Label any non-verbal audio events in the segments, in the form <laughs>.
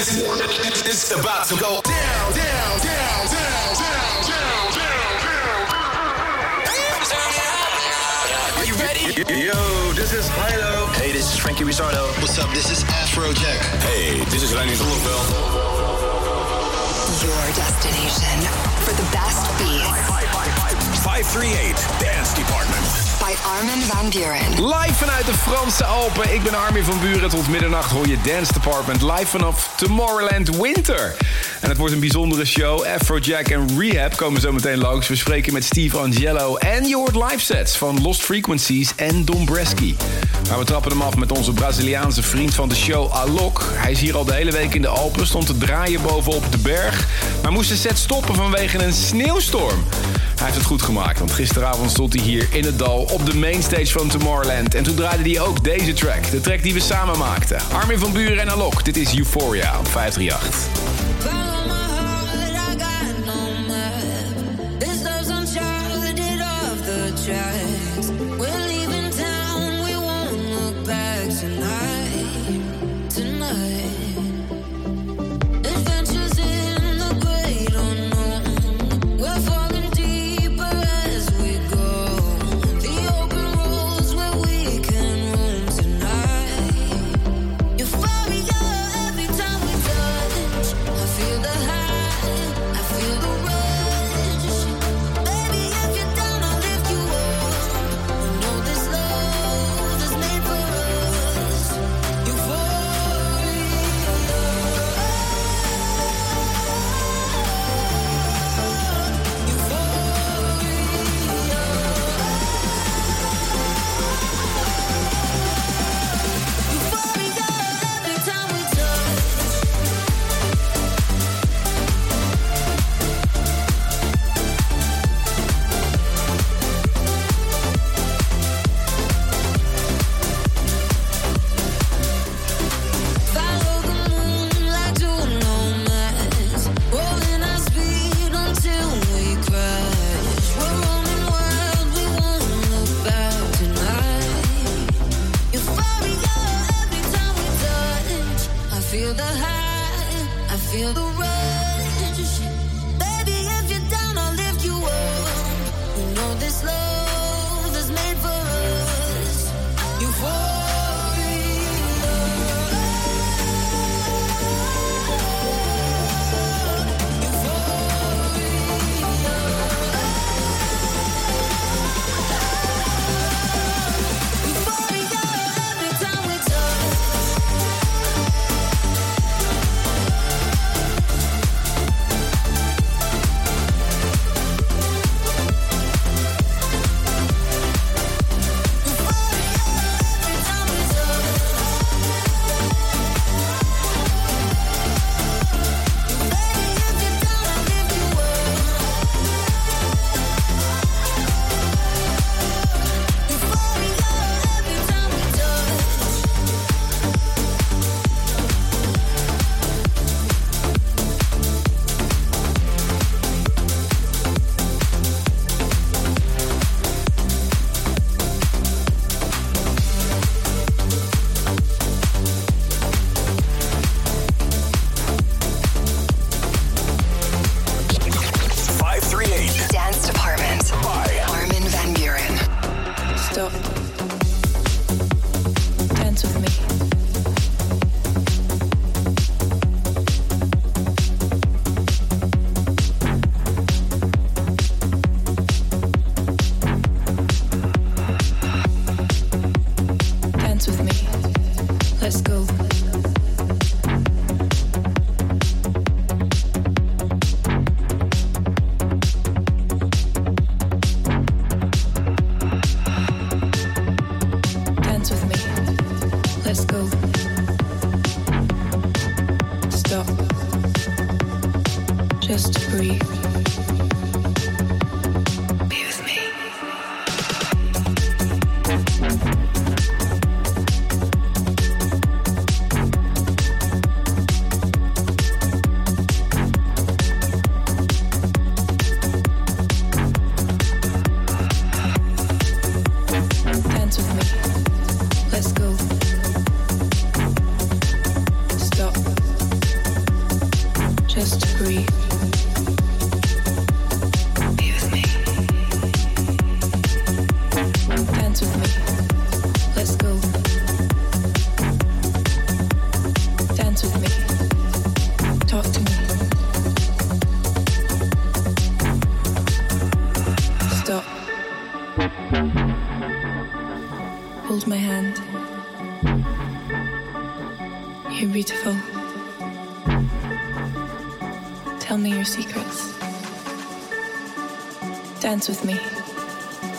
It's about to go down, down, down, down, down, down, down, down. Are you ready? Yo, this is Hilo. Hey, this is Frankie Rizardo. What's up? This is Afrojack. Hey, this is Lenny Zonneveld. Your destination for the best beats 538 Dance Department. Armin van Buren. Live vanuit de Franse Alpen. Ik ben Armin van Buren. Tot middernacht hoor je Dance Department live vanaf Tomorrowland Winter. En het wordt een bijzondere show. Afrojack en Rehab komen zo meteen langs. We spreken met Steve Angelo. En je hoort live sets van Lost Frequencies en Don Bresky. Maar we trappen hem af met onze Braziliaanse vriend van de show, Alok. Hij is hier al de hele week in de Alpen. Stond te draaien bovenop de berg. Maar moest de set stoppen vanwege een sneeuwstorm. Hij heeft het goed gemaakt, want gisteravond stond hij hier in het dal op de mainstage van Tomorrowland. En toen draaide hij ook deze track, de track die we samen maakten. Armin van Buren en Alok, dit is Euphoria op 538. Yeah.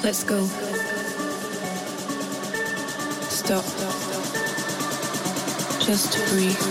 Let's go. Stop. Just breathe.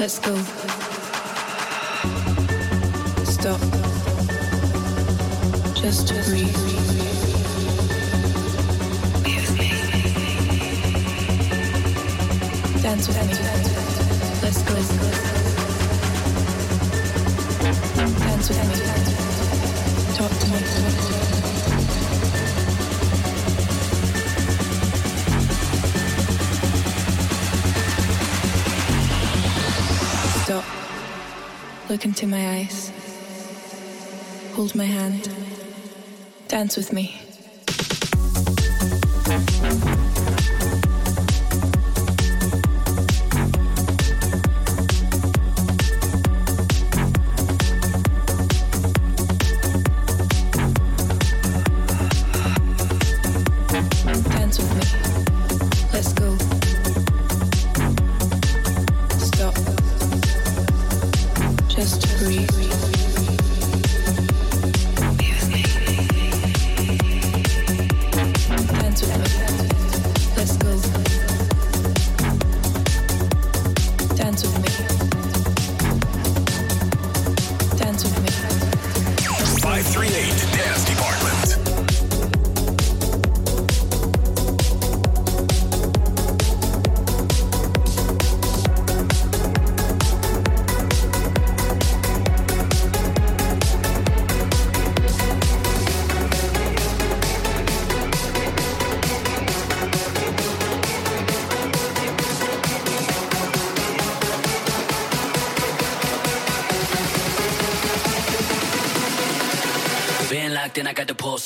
Let's go. into my eyes. Hold my hand. Dance with me.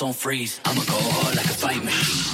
on freeze. I'ma go hard like a fight machine.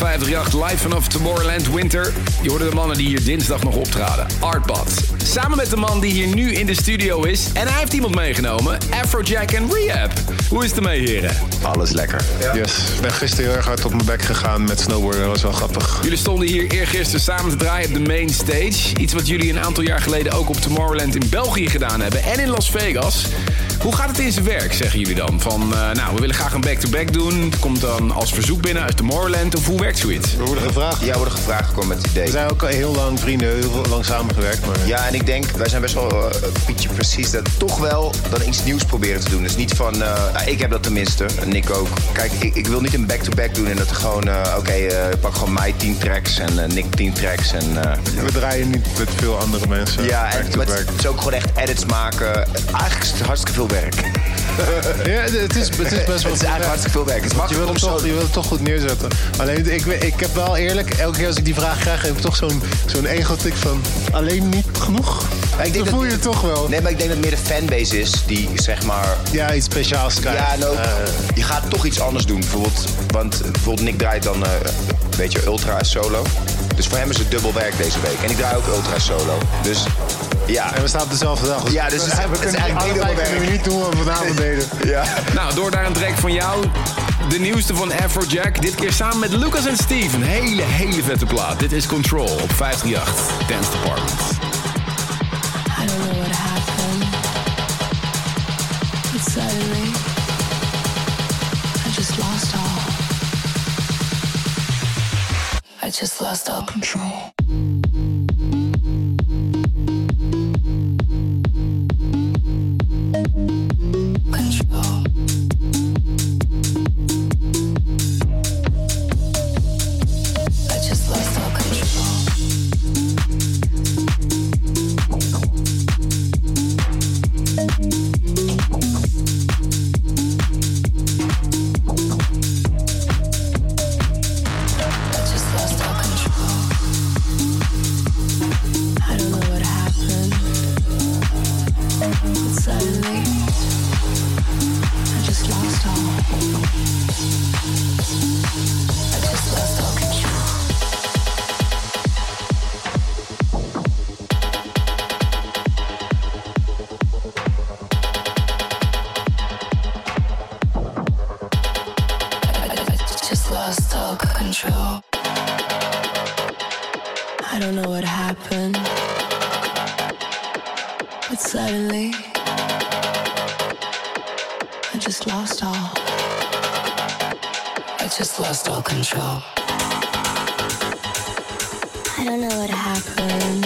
538 live vanaf Tomorrowland Winter. Je hoorde de mannen die hier dinsdag nog optraden. Artbad. Samen met de man die hier nu in de studio is. En hij heeft iemand meegenomen. Afrojack en Rehab. Hoe is het ermee, heren? Alles lekker. Yes. Ik ben gisteren heel erg hard op mijn bek gegaan met snowboarden. Dat was wel grappig. Jullie stonden hier eergisteren samen te draaien op de main stage. Iets wat jullie een aantal jaar geleden ook op Tomorrowland in België gedaan hebben. En in Las Vegas. Hoe gaat het in zijn werk, zeggen jullie dan? Van, eh, nou, we willen graag een back-to-back doen. Het komt dan als verzoek binnen uit Tomorrowland. Of hoe werkt zoiets? We worden gevraagd. Ja, we worden gevraagd gekomen met het idee. We zijn ook al heel lang vrienden, heel lang samengewerkt. Maar Ja, en ik denk, wij zijn best wel eh, een beetje precies dat toch wel dan iets nieuws proberen te doen. Dus niet van, eh, nou, ik heb dat tenminste, en Nick ook. Kijk, ik, ik wil niet een back-to-back doen en dat er gewoon, eh, oké, eh, ik pak gewoon mij 10 tracks en eh, Nick 10 tracks. En, eh, we draaien niet met veel andere mensen. ja, en maar back. het is ook gewoon echt edits maken. Eigenlijk is het hartstikke veel werk. Ja, het is, het is best wel <laughs> het is eigenlijk hartstikke veel werk. Het is Je om het toch, je wilt het toch goed neerzetten. Alleen, ik, ik heb wel eerlijk, elke keer als ik die vraag krijg, heb ik toch zo'n zo'n ego-tik van... Alleen niet genoeg? Maar ik denk dat voel je toch wel. Nee, maar ik denk dat het meer de fanbase is die, zeg maar, Ja, iets speciaals krijgen. Ja, en ook, Eh, je gaat toch iets anders doen. Bijvoorbeeld, want bijvoorbeeld Nick draait dan eh, een beetje ultra solo. Dus voor hem is het dubbel werk deze week. En ik draai ook ultra solo. Dus ja. en we staan op dezelfde dag. Ja, dus het is- we het is kunnen eigenlijk allebei kunnen we niet doen wat we vanavond <laughs> deden. ja. Nou, door naar een track van jou. De nieuwste van Afrojack. Dit keer samen met Lucas en Steve. Een hele, hele vette plaat. Dit is Control op 538 Dance Department. I don't know what happened. But suddenly, I just lost all. I just lost all. Control. Just lost all control. I don't know what happened.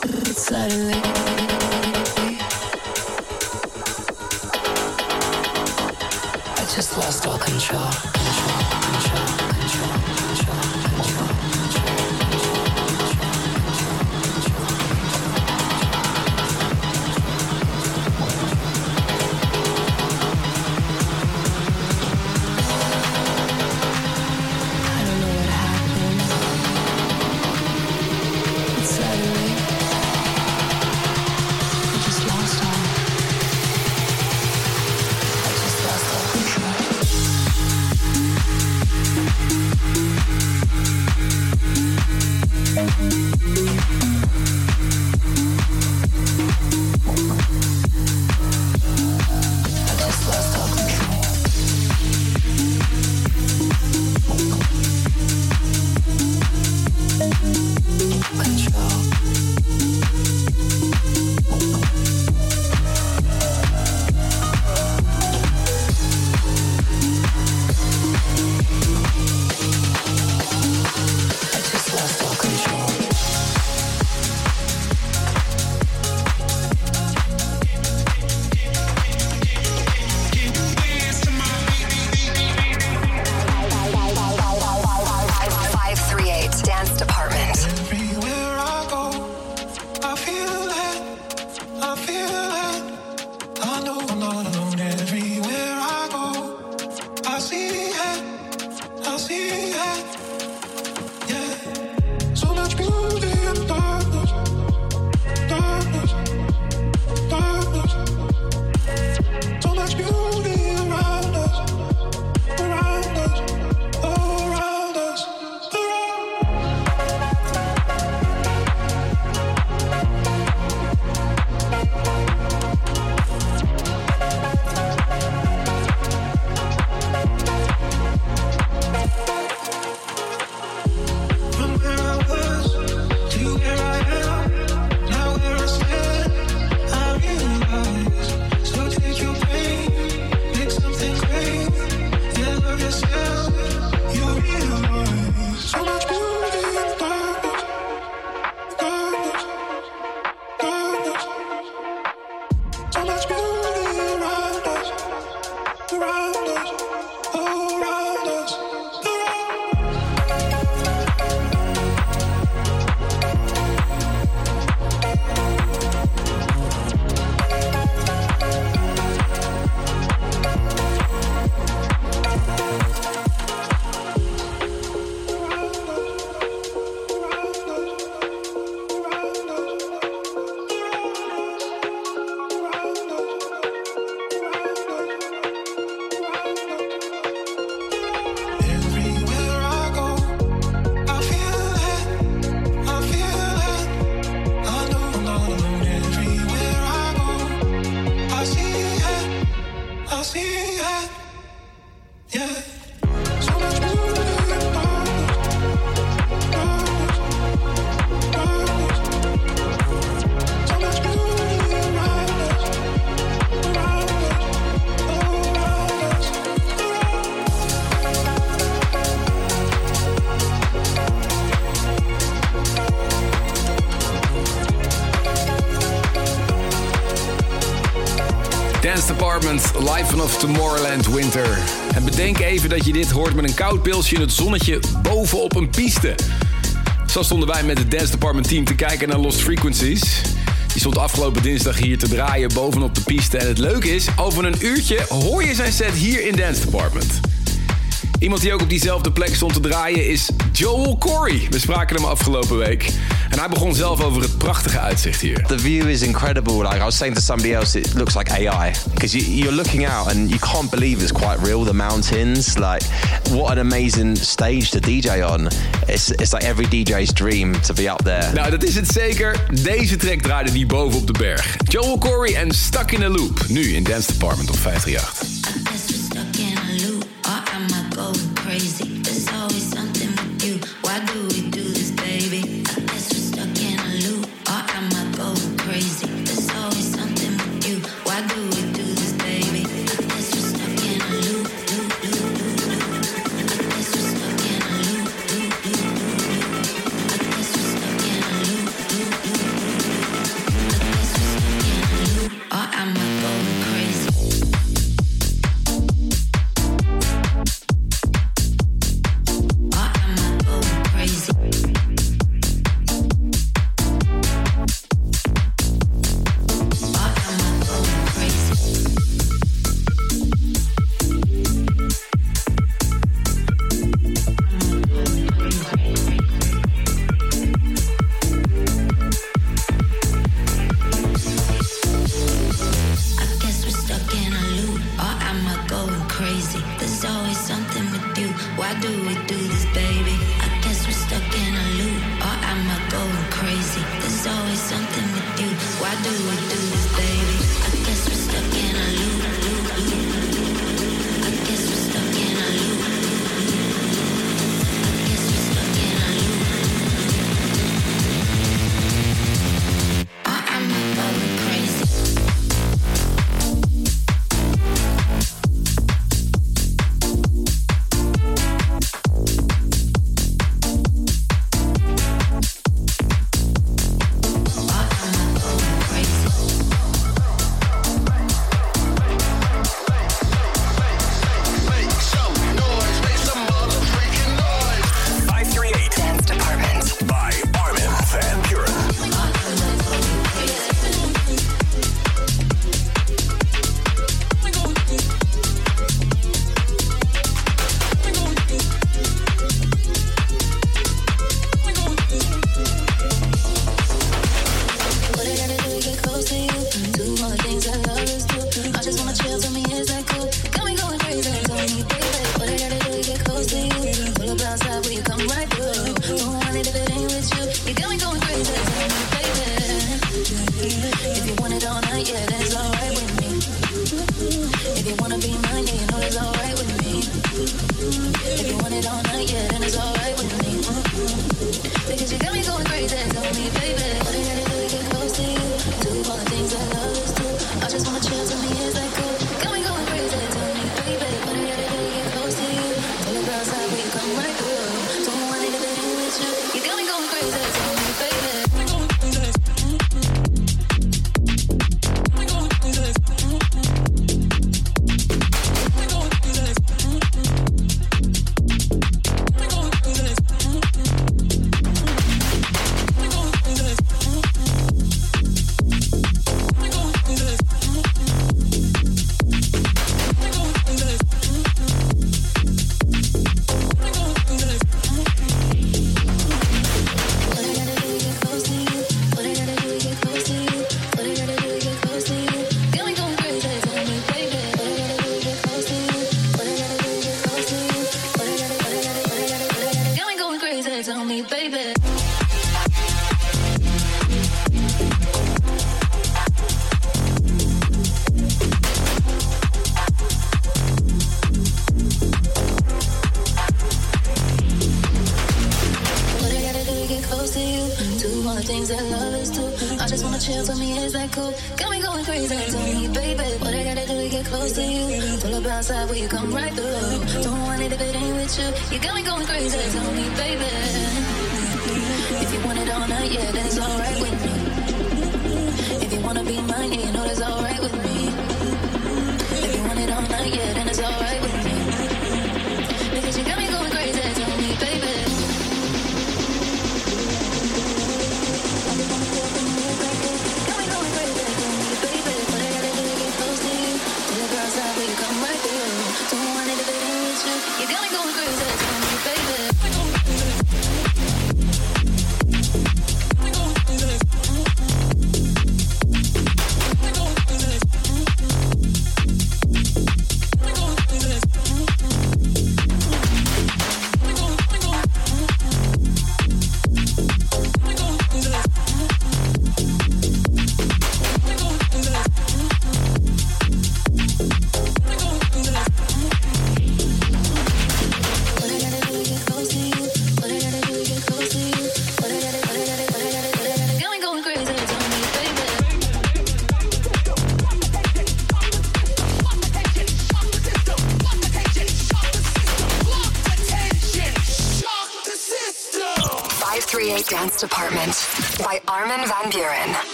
But suddenly, I just lost all control, Denk even dat je dit hoort met een koud pilsje in het zonnetje bovenop een piste. Zo stonden wij met het Dance Department team te kijken naar Lost Frequencies. Die stond afgelopen dinsdag hier te draaien bovenop de piste. En het leuke is, over een uurtje hoor je zijn set hier in Dance Department. Iemand die ook op diezelfde plek stond te draaien is Joel Corey. We spraken hem afgelopen week. En hij begon zelf over het prachtige uitzicht hier. The view is incredible. Like I was saying to somebody else, it looks like AI. Because you, you're looking out and you can't believe it's quite real. The mountains, like what an amazing stage to DJ on. It's, it's like every DJ's dream to be up there. Nou, dat is het zeker. Deze track draaide die boven op de berg. Joel Corey en Stuck in a Loop. Nu in Dance Department op 538. crazy.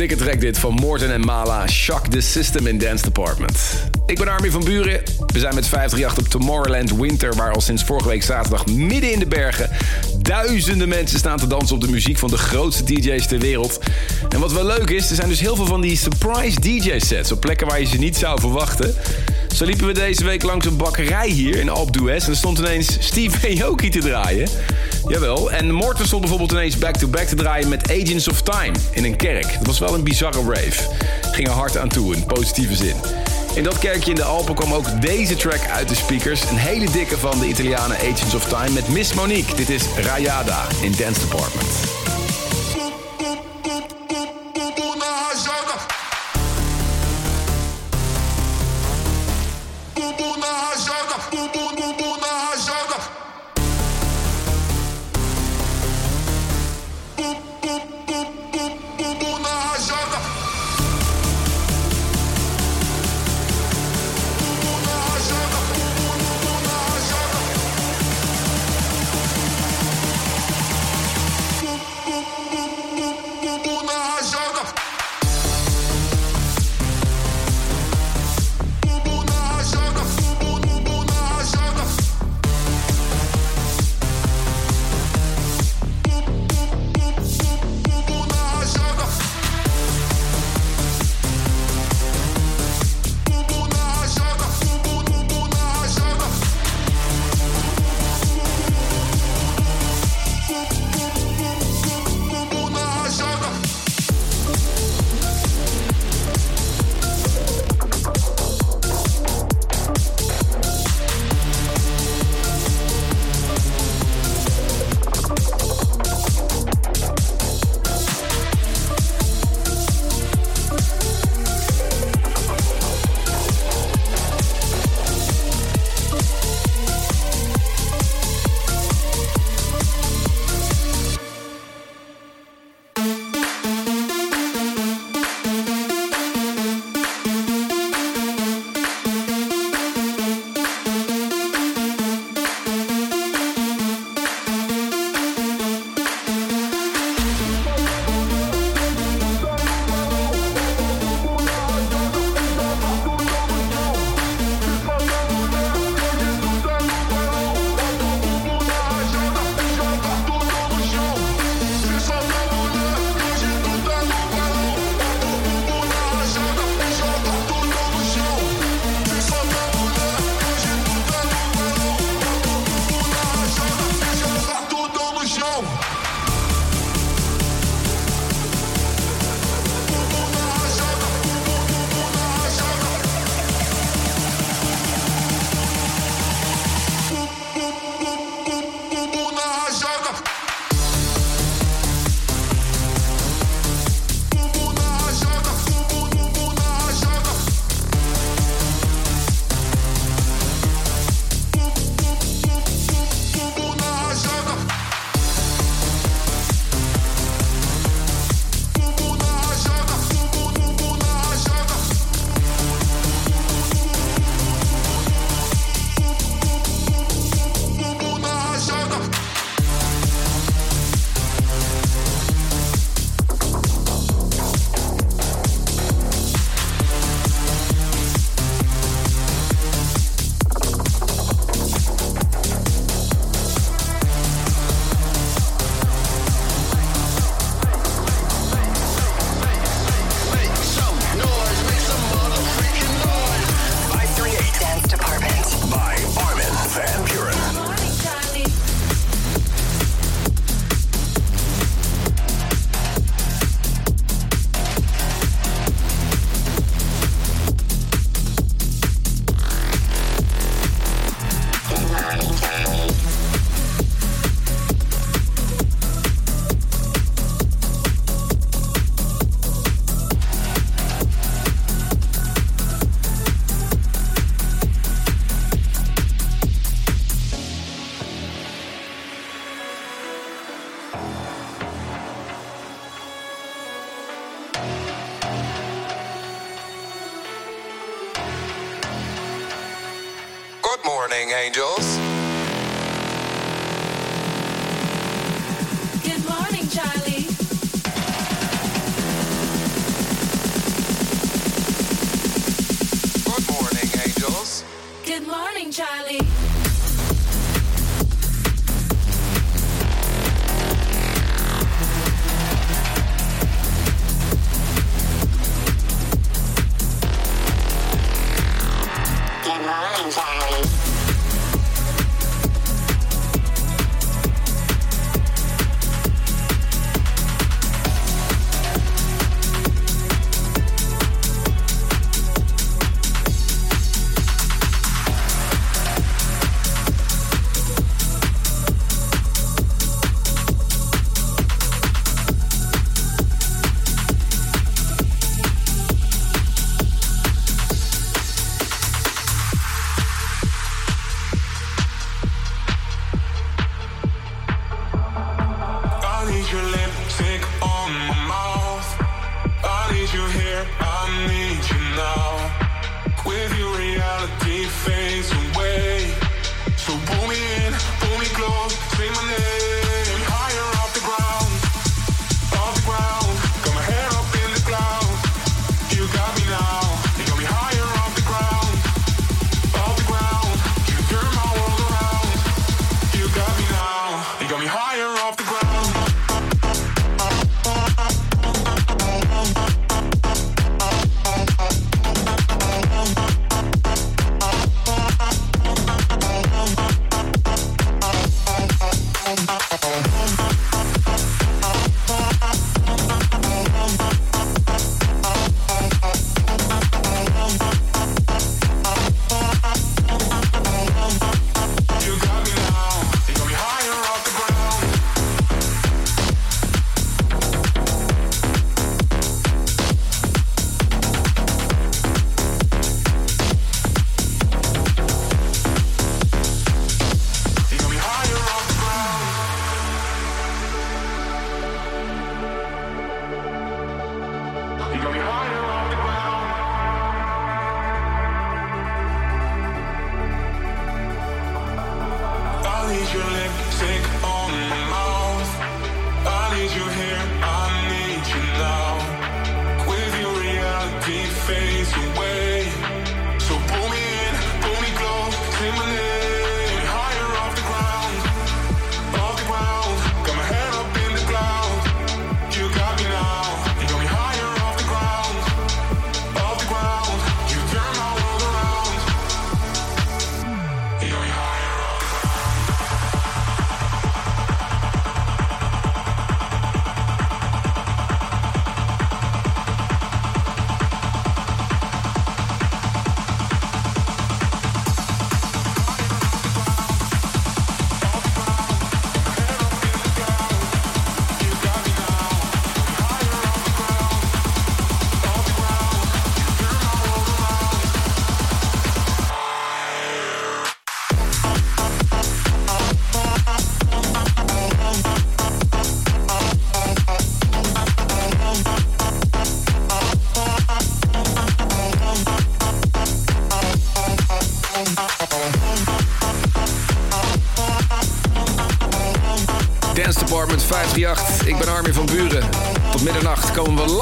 Dikke track dit van Morten en Mala. Shock the System in Dance Department. Ik ben Armin van Buren. We zijn met 538 op Tomorrowland Winter... waar al sinds vorige week zaterdag midden in de bergen... duizenden mensen staan te dansen op de muziek van de grootste DJ's ter wereld. En wat wel leuk is, er zijn dus heel veel van die surprise DJ-sets... op plekken waar je ze niet zou verwachten. Zo liepen we deze week langs een bakkerij hier in Alpe d'Huez... en stond ineens Steve Aoki te draaien. Jawel, en Morten stond bijvoorbeeld ineens back-to-back te draaien met Agents of Time in een kerk. Dat was wel een bizarre rave. Ging er hard aan toe, in positieve zin. In dat kerkje in de Alpen kwam ook deze track uit de speakers. Een hele dikke van de Italianen Agents of Time met Miss Monique. Dit is Rayada in Dance Department.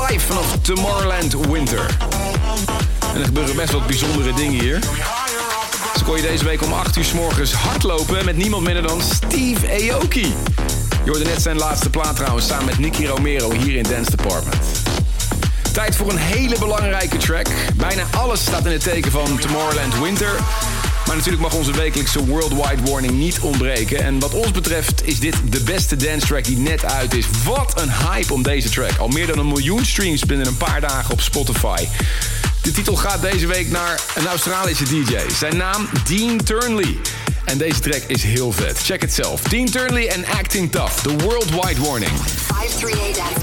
Live vanaf Tomorrowland Winter. En er gebeuren best wat bijzondere dingen hier. Zo kon je deze week om 8 uur s morgens hardlopen met niemand minder dan Steve Aoki. Je hoorde net zijn laatste plaat trouwens samen met Nicky Romero hier in Dance Department. Tijd voor een hele belangrijke track. Bijna alles staat in het teken van Tomorrowland Winter. Maar natuurlijk mag onze wekelijkse Worldwide Warning niet ontbreken. En wat ons betreft is dit de beste dance track die net uit is. Wat een hype om deze track. Al meer dan een miljoen streams binnen een paar dagen op Spotify. De titel gaat deze week naar een Australische DJ. Zijn naam Dean Turnley. En deze track is heel vet. Check het zelf. Dean Turnley en Acting Tough. The Worldwide Warning. 538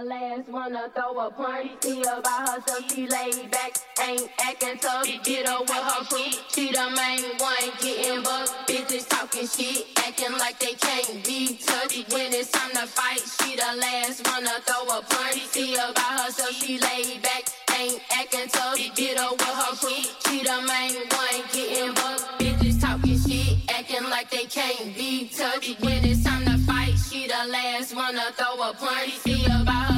the last one to throw a party. She about herself, she laid back, ain't acting tough. Bitch, get up with her crew. She the main one getting bucked. Bitches talking shit, acting like they can't be touched. When it's time to fight, she the last one to throw a party. She about herself, she laid back, ain't acting tough. Bitch, get up with her crew. She the main one getting bucked. Bitches talking shit, acting like they can't be touched. When it's time to fight, she the last one to throw a party. See about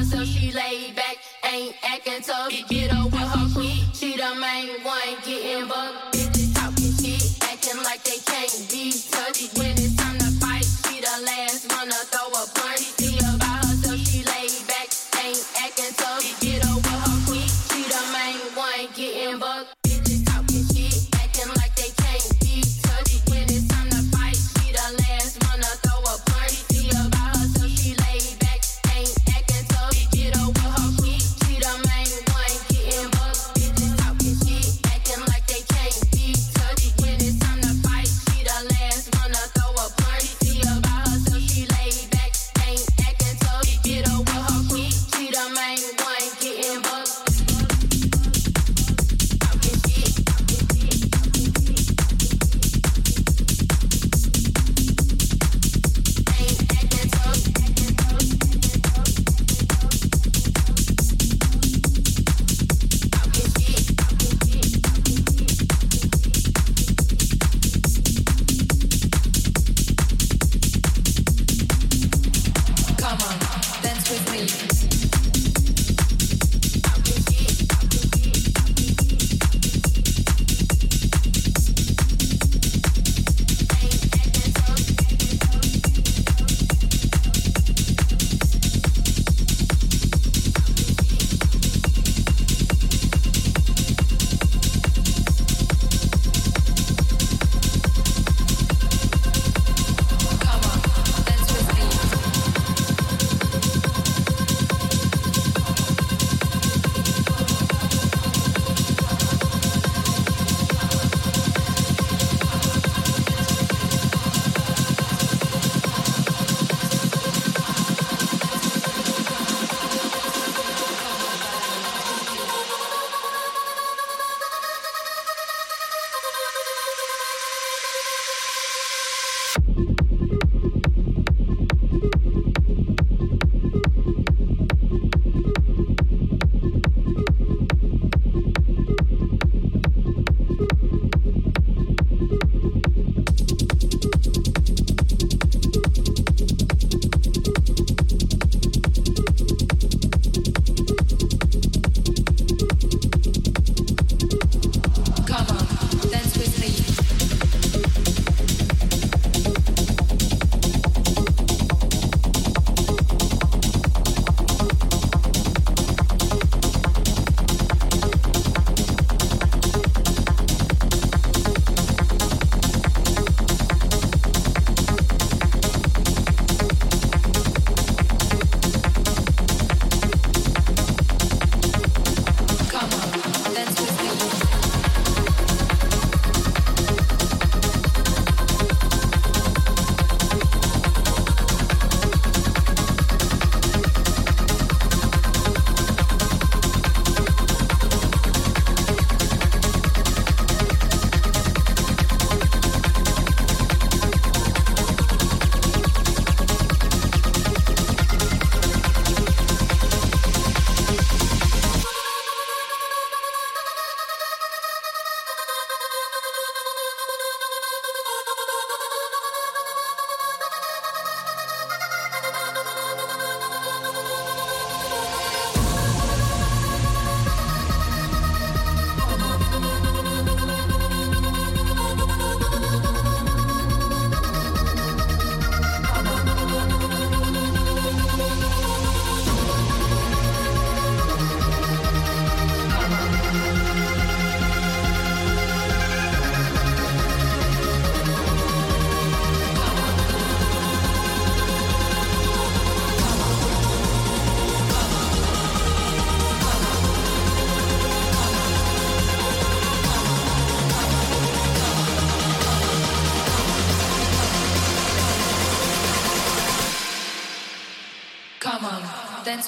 Laid back, ain't acting tough. Get over her feet. She the main one getting bucked. Bitches talking shit, acting like they can't be touched.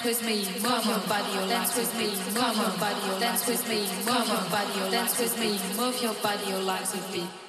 With me, move your body, your dance with me, move your body, your dance with me, move your body, your dance with me, move your body, your legs with me.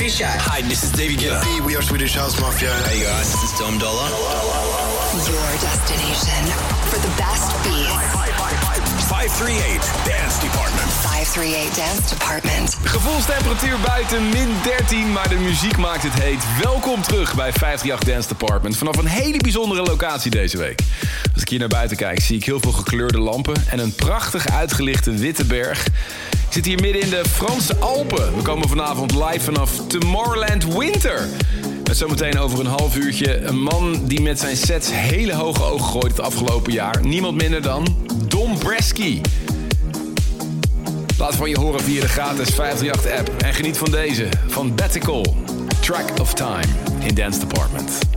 Fisher. Hi, this is David Guetta. Hey, we are Swedish House Mafia. Hey guys, this is Dom Dollar. Your destination for the best beats. 538 Dance Department. 538 Dance Department. Gevoelstemperatuur buiten min 13, maar de muziek maakt het heet. Welkom terug bij 538 Dance Department. Vanaf een hele bijzondere locatie deze week. Als ik hier naar buiten kijk, zie ik heel veel gekleurde lampen... en een prachtig uitgelichte witte berg. Ik zit hier midden in de Franse Alpen. We komen vanavond live vanaf Tomorrowland Winter. Met zometeen over een half uurtje een man die met zijn sets hele hoge ogen gooit het afgelopen jaar. Niemand minder dan Dom Bresky. Laat van je horen via de gratis 538-app. En geniet van deze, van Betical, Track of Time in Dance Department.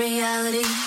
reality.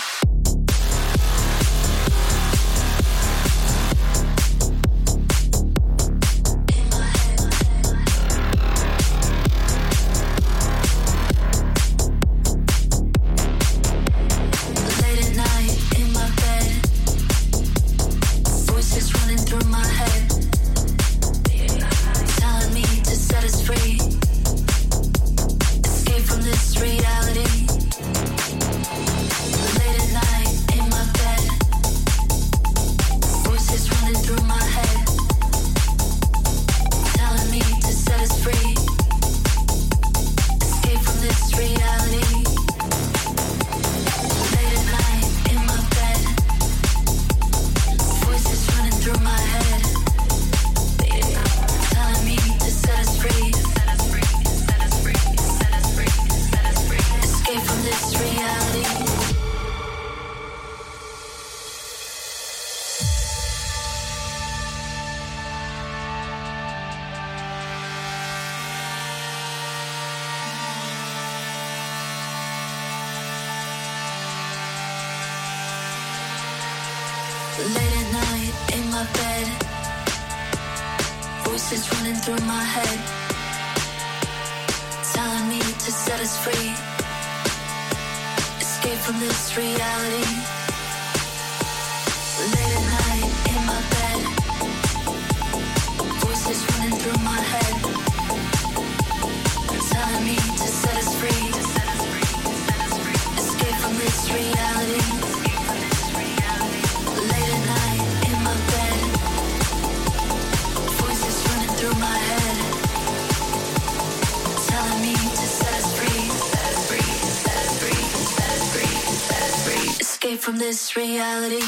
through my head, telling me to set us free, escape from this reality. from this reality.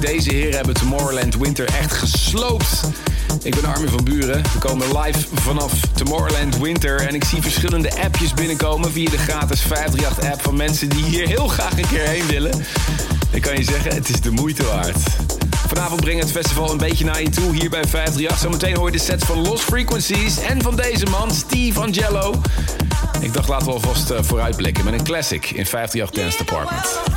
Deze heren hebben Tomorrowland Winter echt gesloopt. Ik ben Armin van Buren. We komen live vanaf Tomorrowland Winter. En ik zie verschillende appjes binnenkomen via de gratis 538-app van mensen die hier heel graag een keer heen willen. Ik kan je zeggen, het is de moeite waard. Vanavond brengt het festival een beetje naar je toe hier bij 538. Zometeen hoor je de sets van Lost Frequencies en van deze man, Steve Angelo. Ik dacht, laten we alvast eh, vooruitblikken met een classic in 538 Dance Department.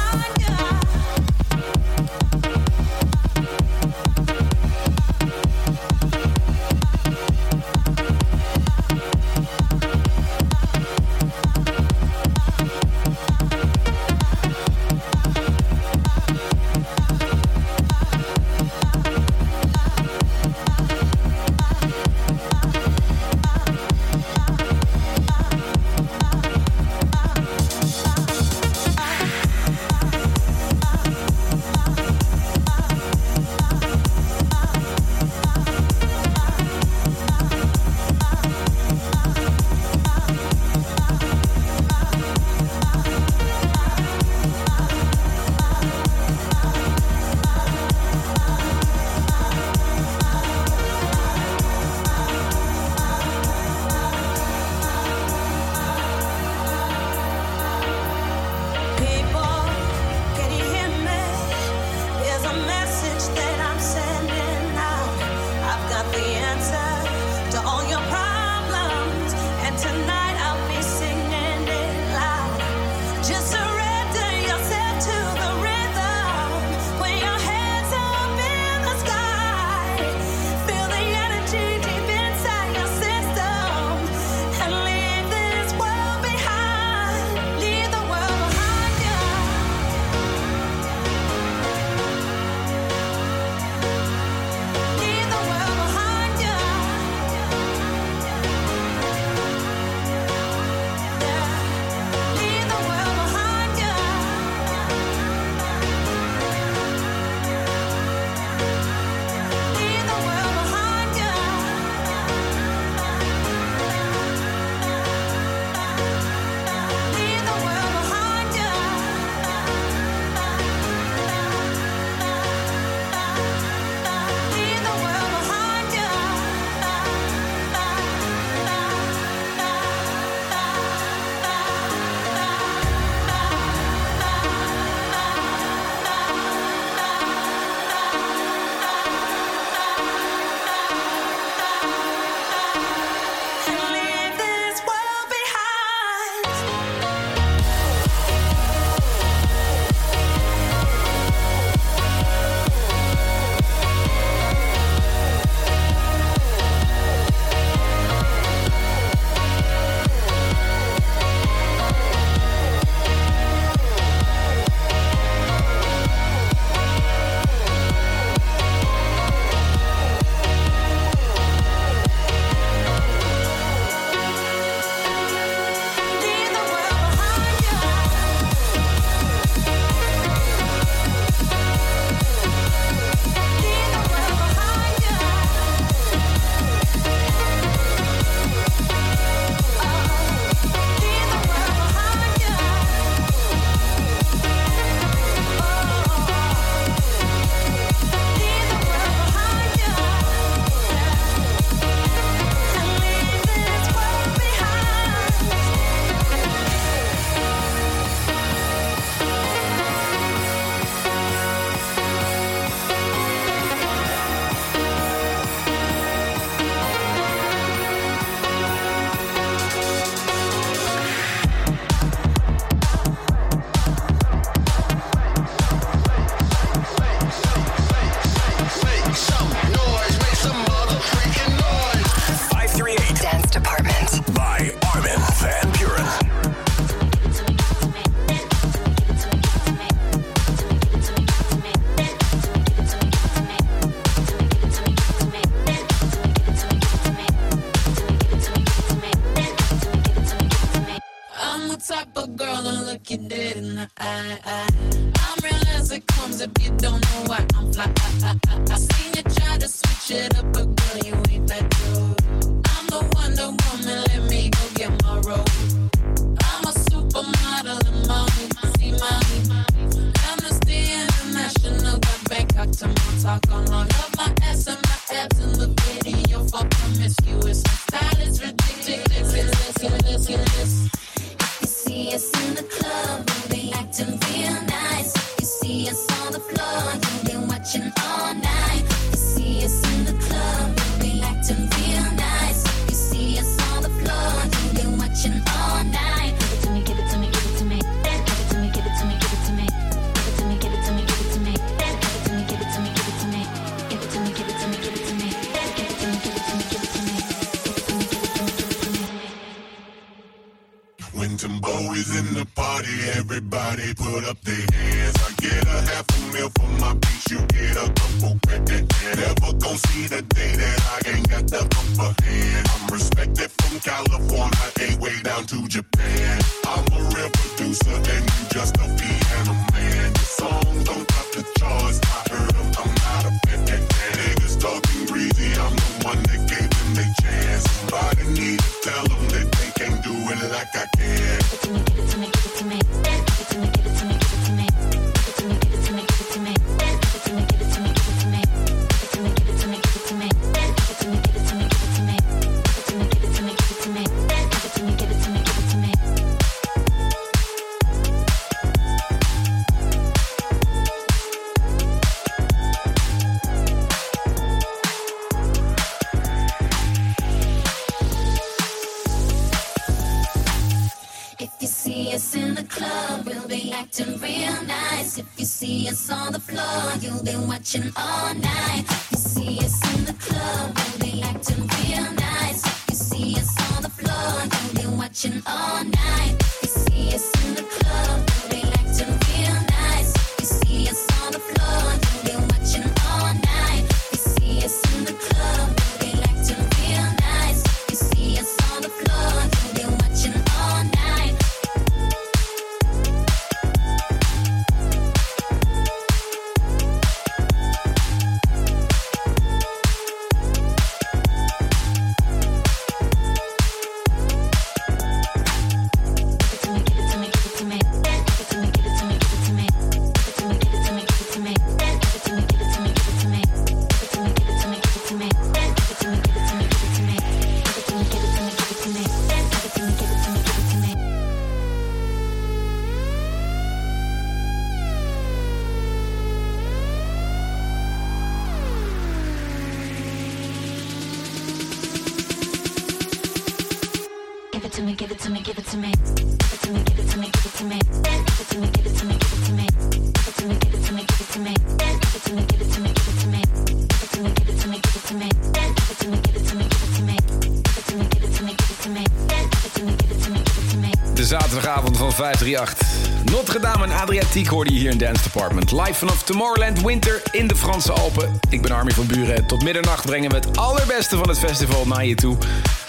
538. Notre Dame en Adriatiek hoorde je hier in Dance Department. Live vanaf Tomorrowland Winter in de Franse Alpen. Ik ben Armin van Buren. Tot middernacht brengen we het allerbeste van het festival naar je toe.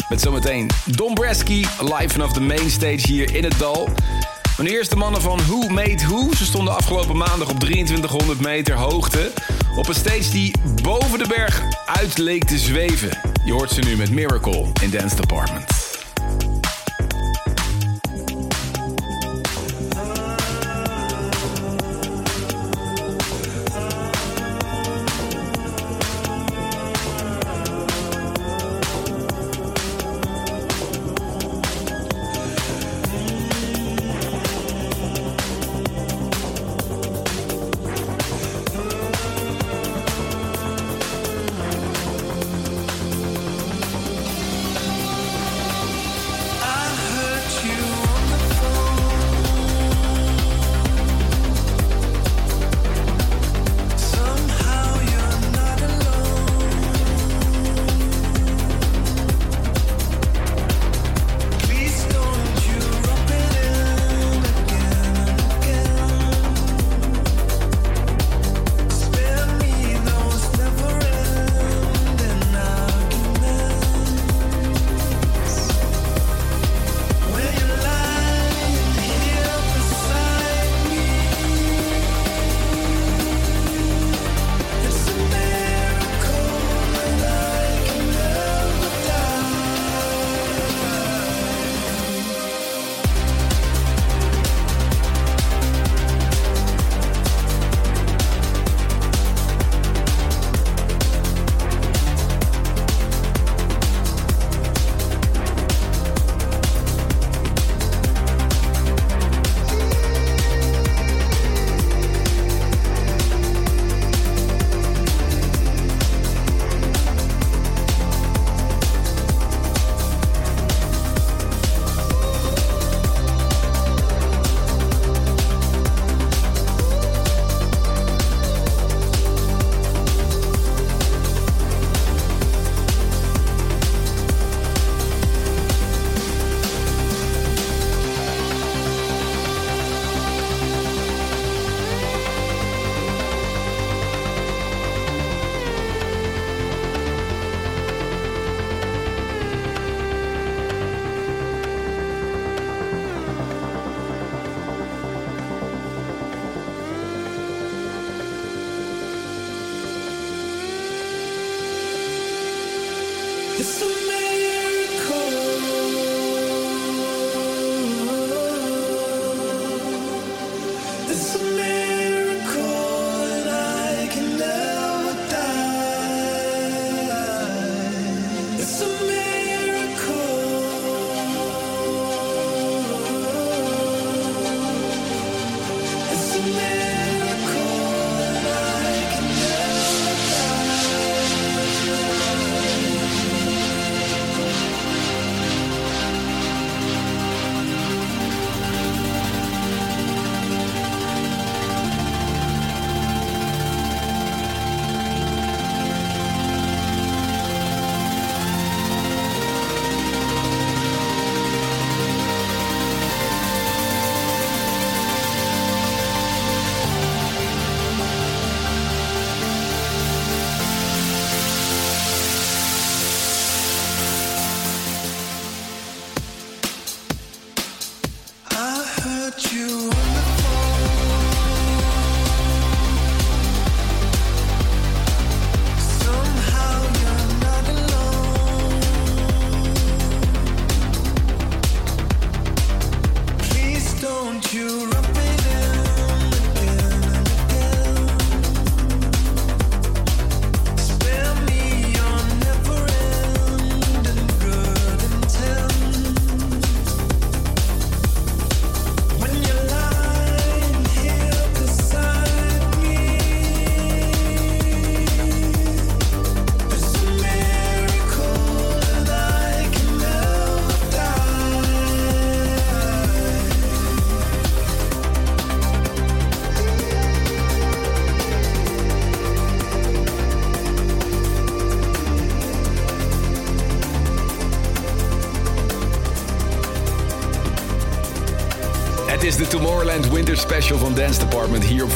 Met zometeen Don Bresky live vanaf de mainstage hier in het dal. Wanneer is de mannen van Who Made Who. Ze stonden afgelopen maandag op 2300 meter hoogte. Op een stage die boven de berg uit leek te zweven. Je hoort ze nu met Miracle in Dance Department.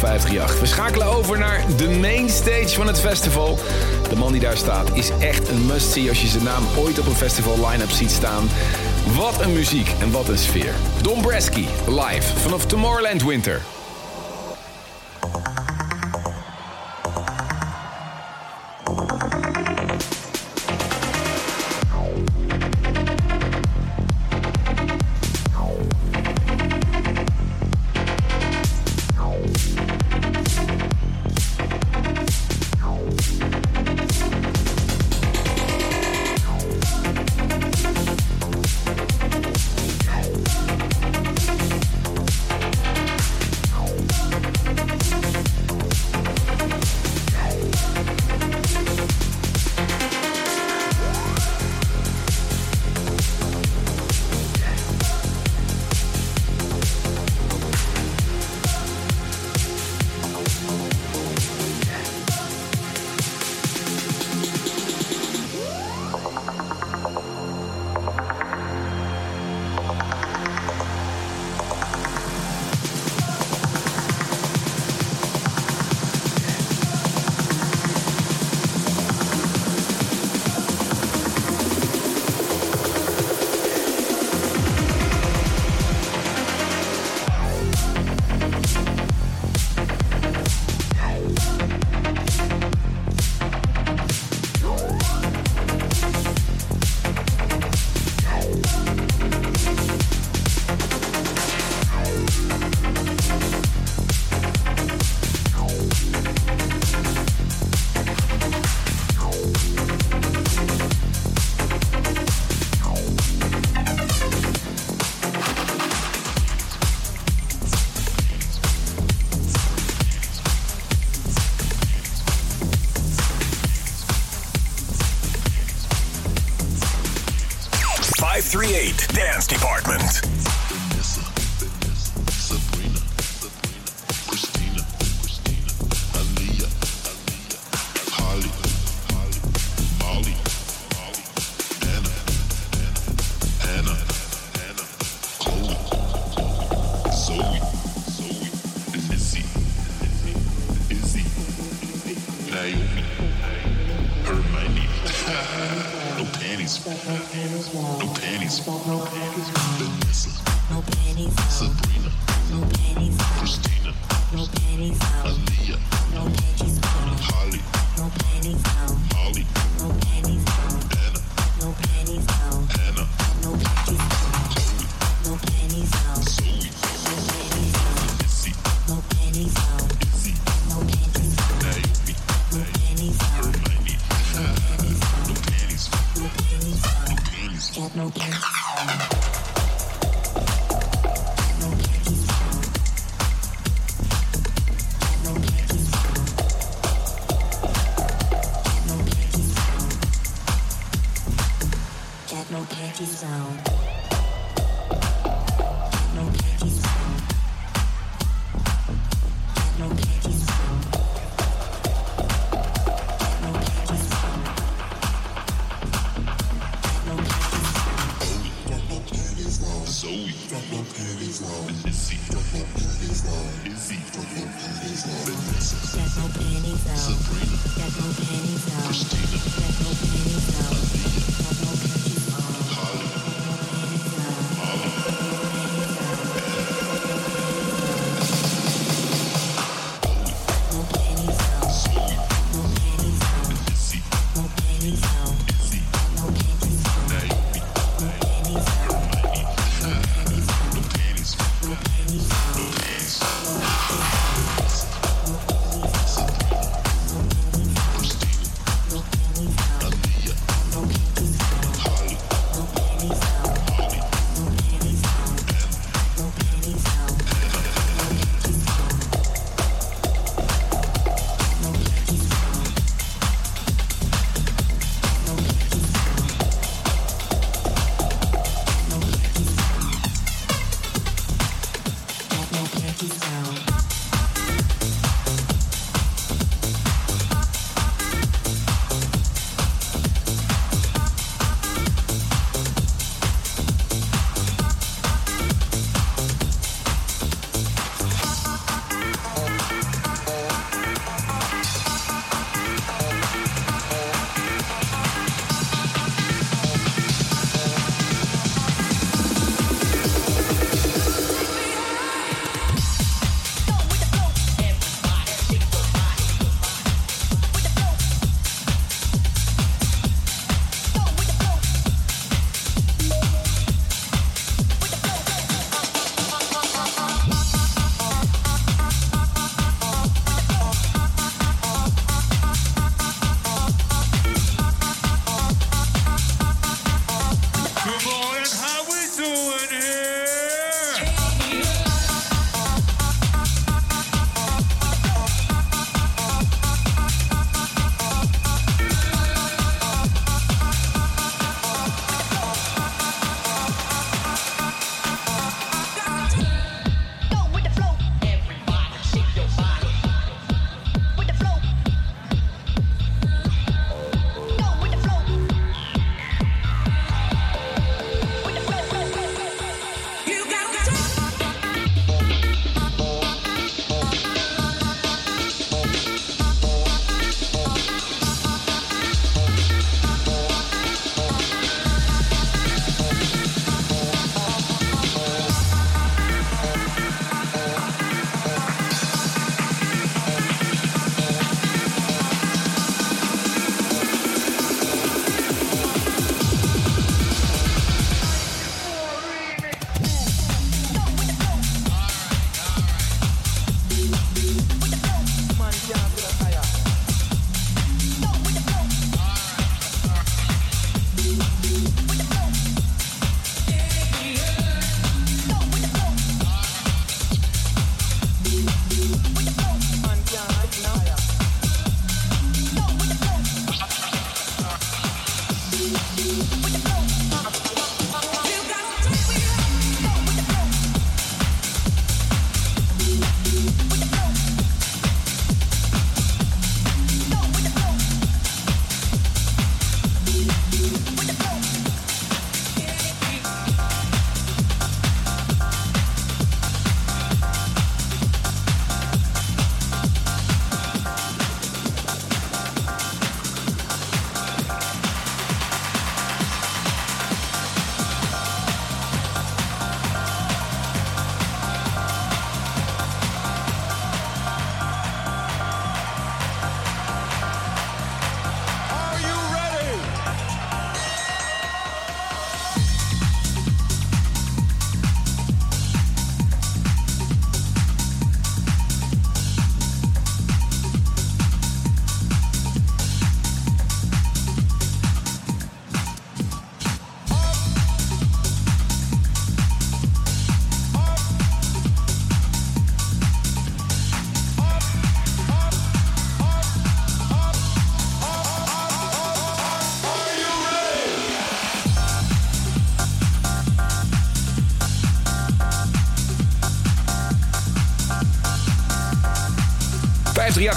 We schakelen over naar de main stage van het festival. De man die daar staat is echt een must-see als je zijn naam ooit op een festival line-up ziet staan. Wat een muziek en wat een sfeer. Don Bresky, live vanaf Tomorrowland Winter.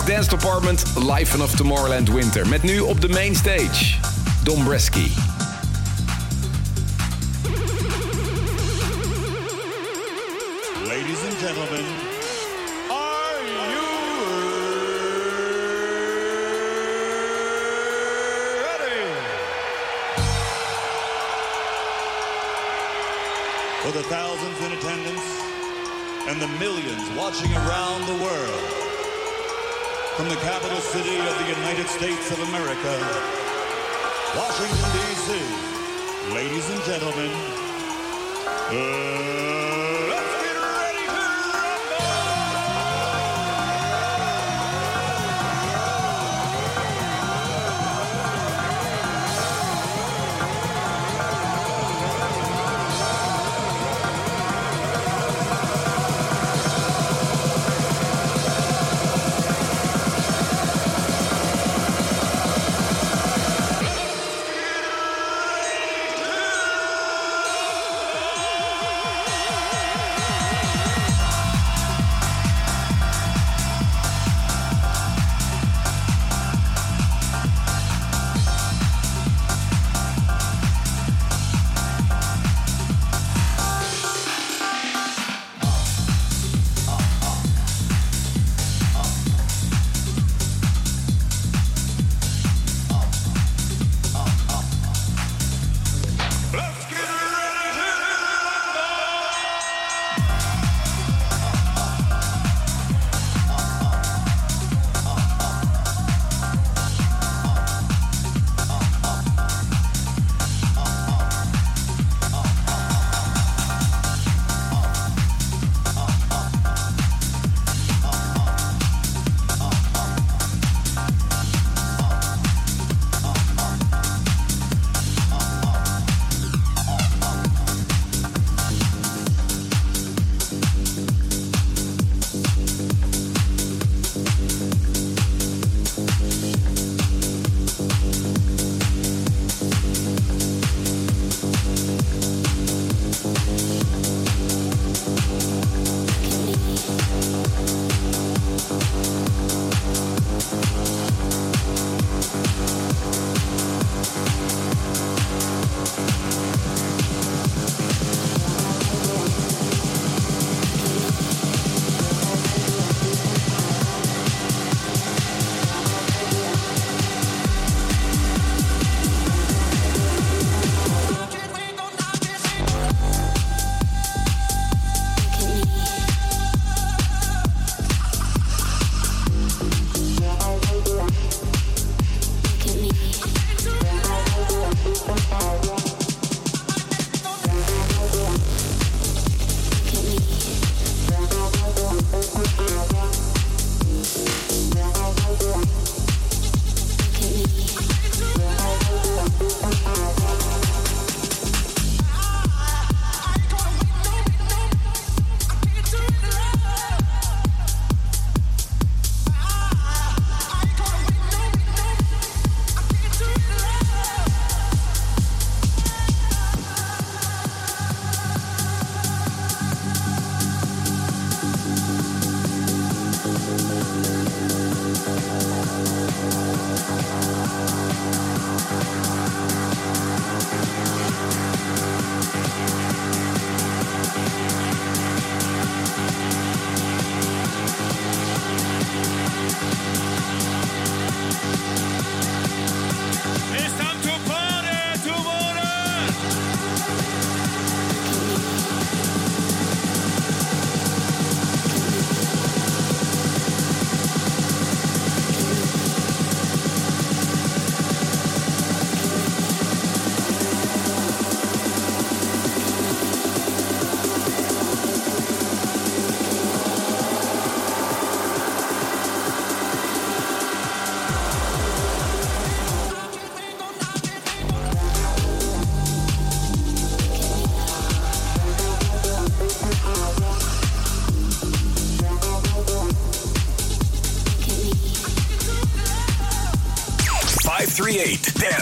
Dance Department live vanaf Tomorrowland Winter. Met nu op de main stage Don Bresky. Ladies and gentlemen, are you ready? For the thousands in attendance and the millions watching around the world, from the capital city of the United States of America, Washington, D.C., ladies and gentlemen, uh,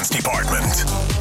Department.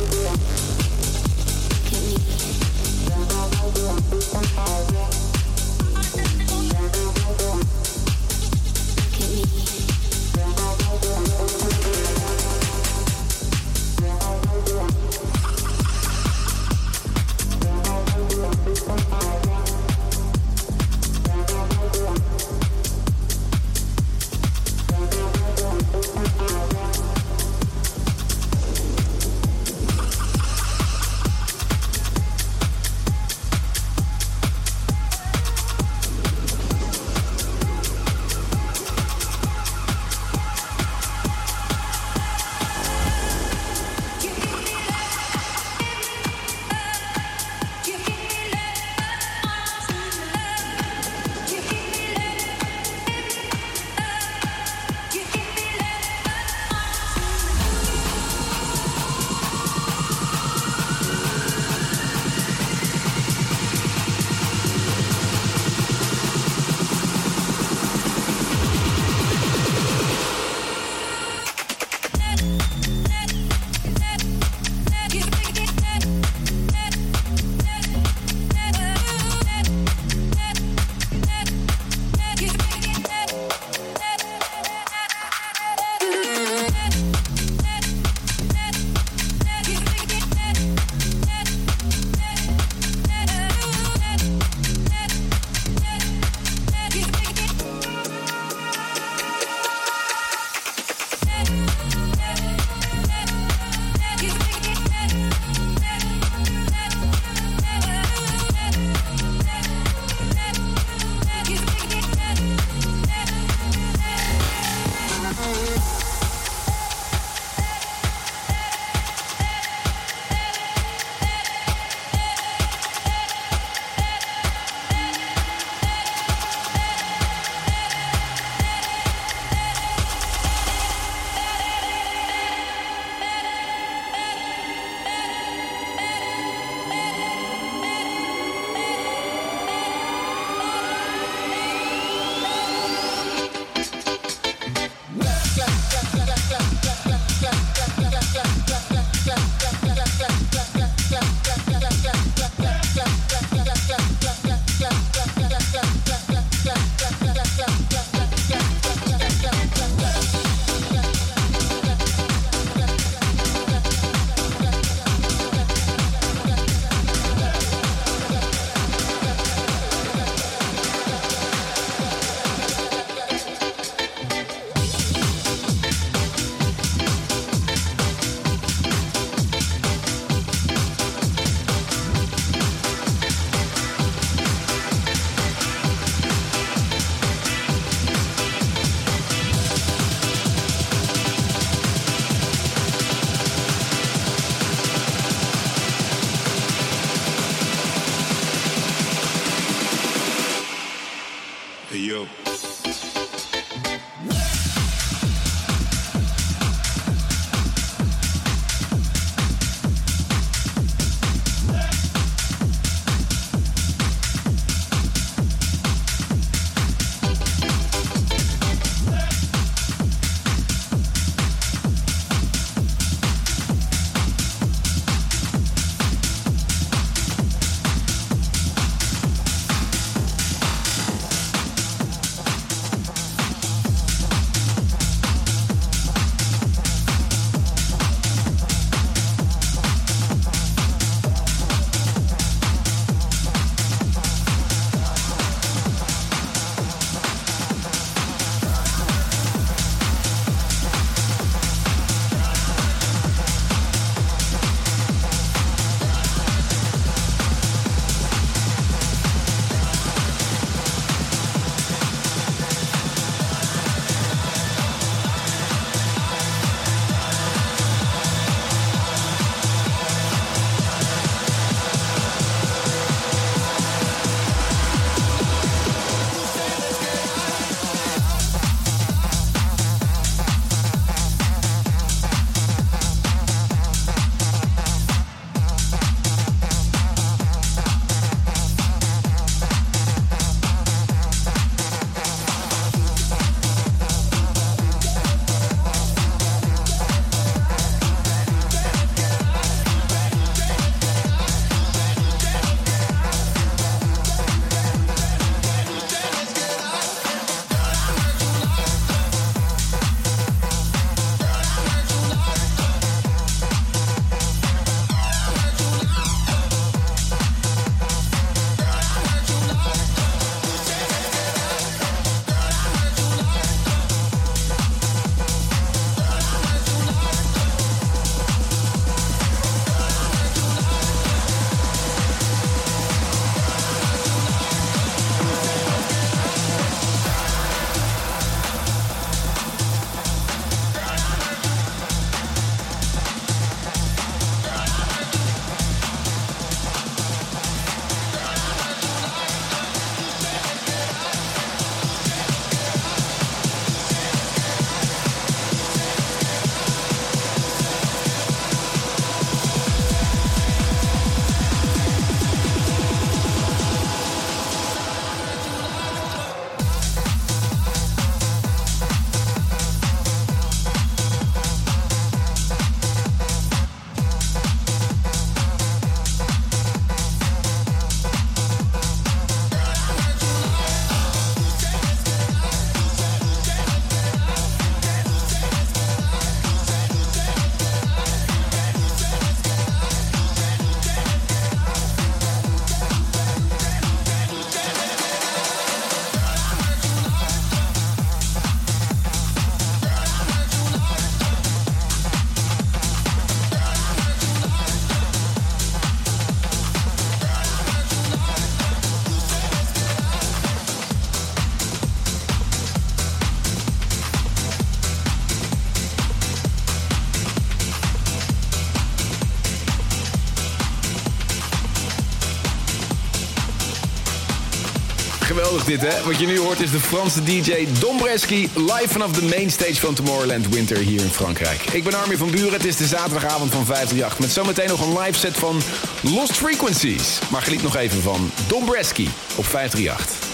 Dit, hè? Wat je nu hoort is de Franse DJ Dombreski... live vanaf de mainstage van Tomorrowland Winter hier in Frankrijk. Ik ben Armin van Buren, het is de zaterdagavond van 538... met zometeen nog een live set van Lost Frequencies. Maar geniet nog even van Dombreski op 538.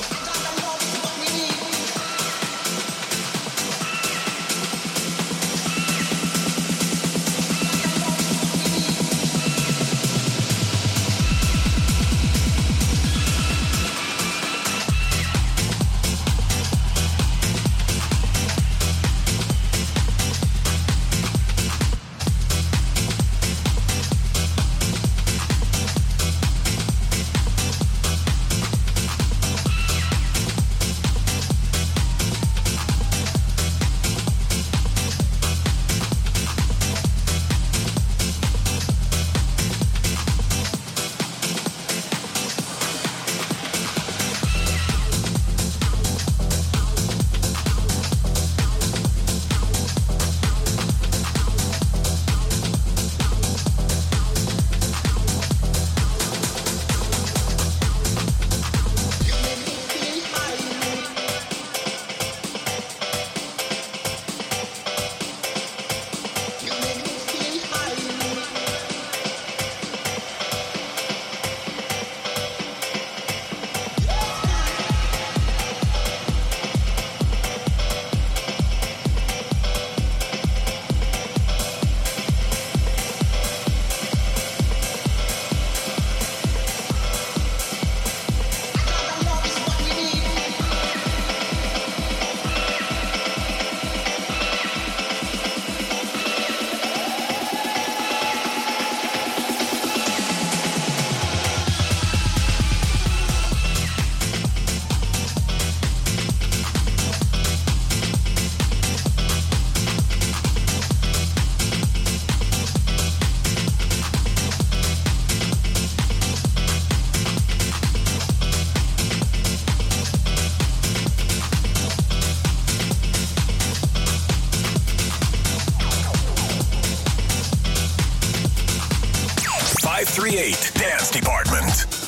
Five three eight Dance Department.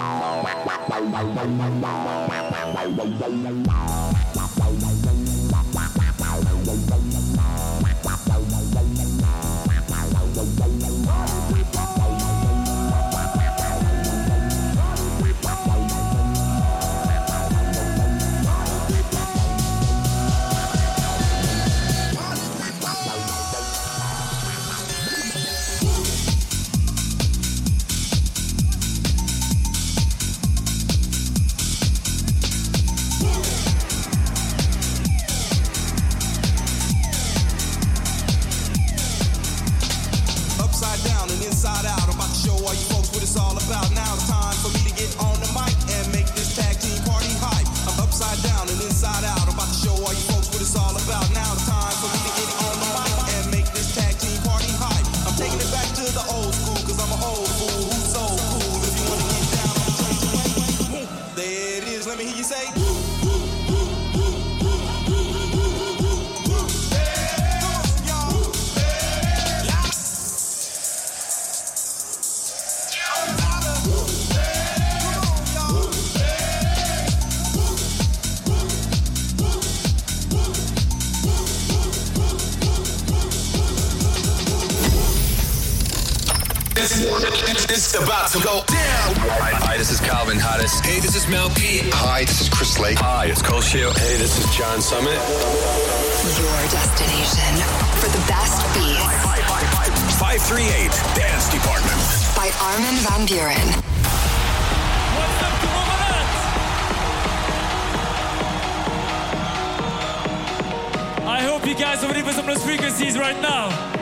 Bye. Hey, this is Mel P. Hi, this is Chris Lake. Hi, it's Cole Shield. Hey, this is John Summit. Your destination for the best beats 538 Dance Department. by Armin van Buren. I hope you guys are ready for some of those frequencies right now.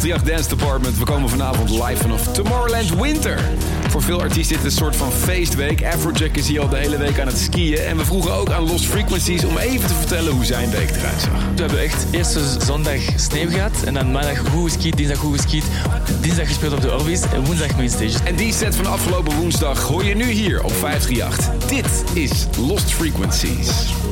538 Dance Department. We komen vanavond live vanaf Tomorrowland Winter. Voor veel artiesten is het een soort van feestweek. Afrojack is hier al de hele week aan het skiën. En we vroegen ook aan Lost Frequencies om even te vertellen hoe zijn week eruit zag. We hebben echt eerste zondag sneeuw gehad. En dan maandag goed geskiet, dinsdag goed geskiet. Dinsdag gespeeld op de Orbis en woensdag mainstage. En die set van afgelopen woensdag hoor je nu hier op 538. Dit is Lost Frequencies.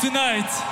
tonight.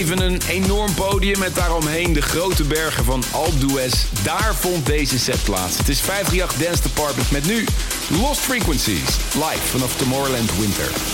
Even een enorm podium met daaromheen de grote bergen van Alpe. Daar vond deze set plaats. Het is 538 Dance Department met nu Lost Frequencies. Live vanaf Tomorrowland Winter.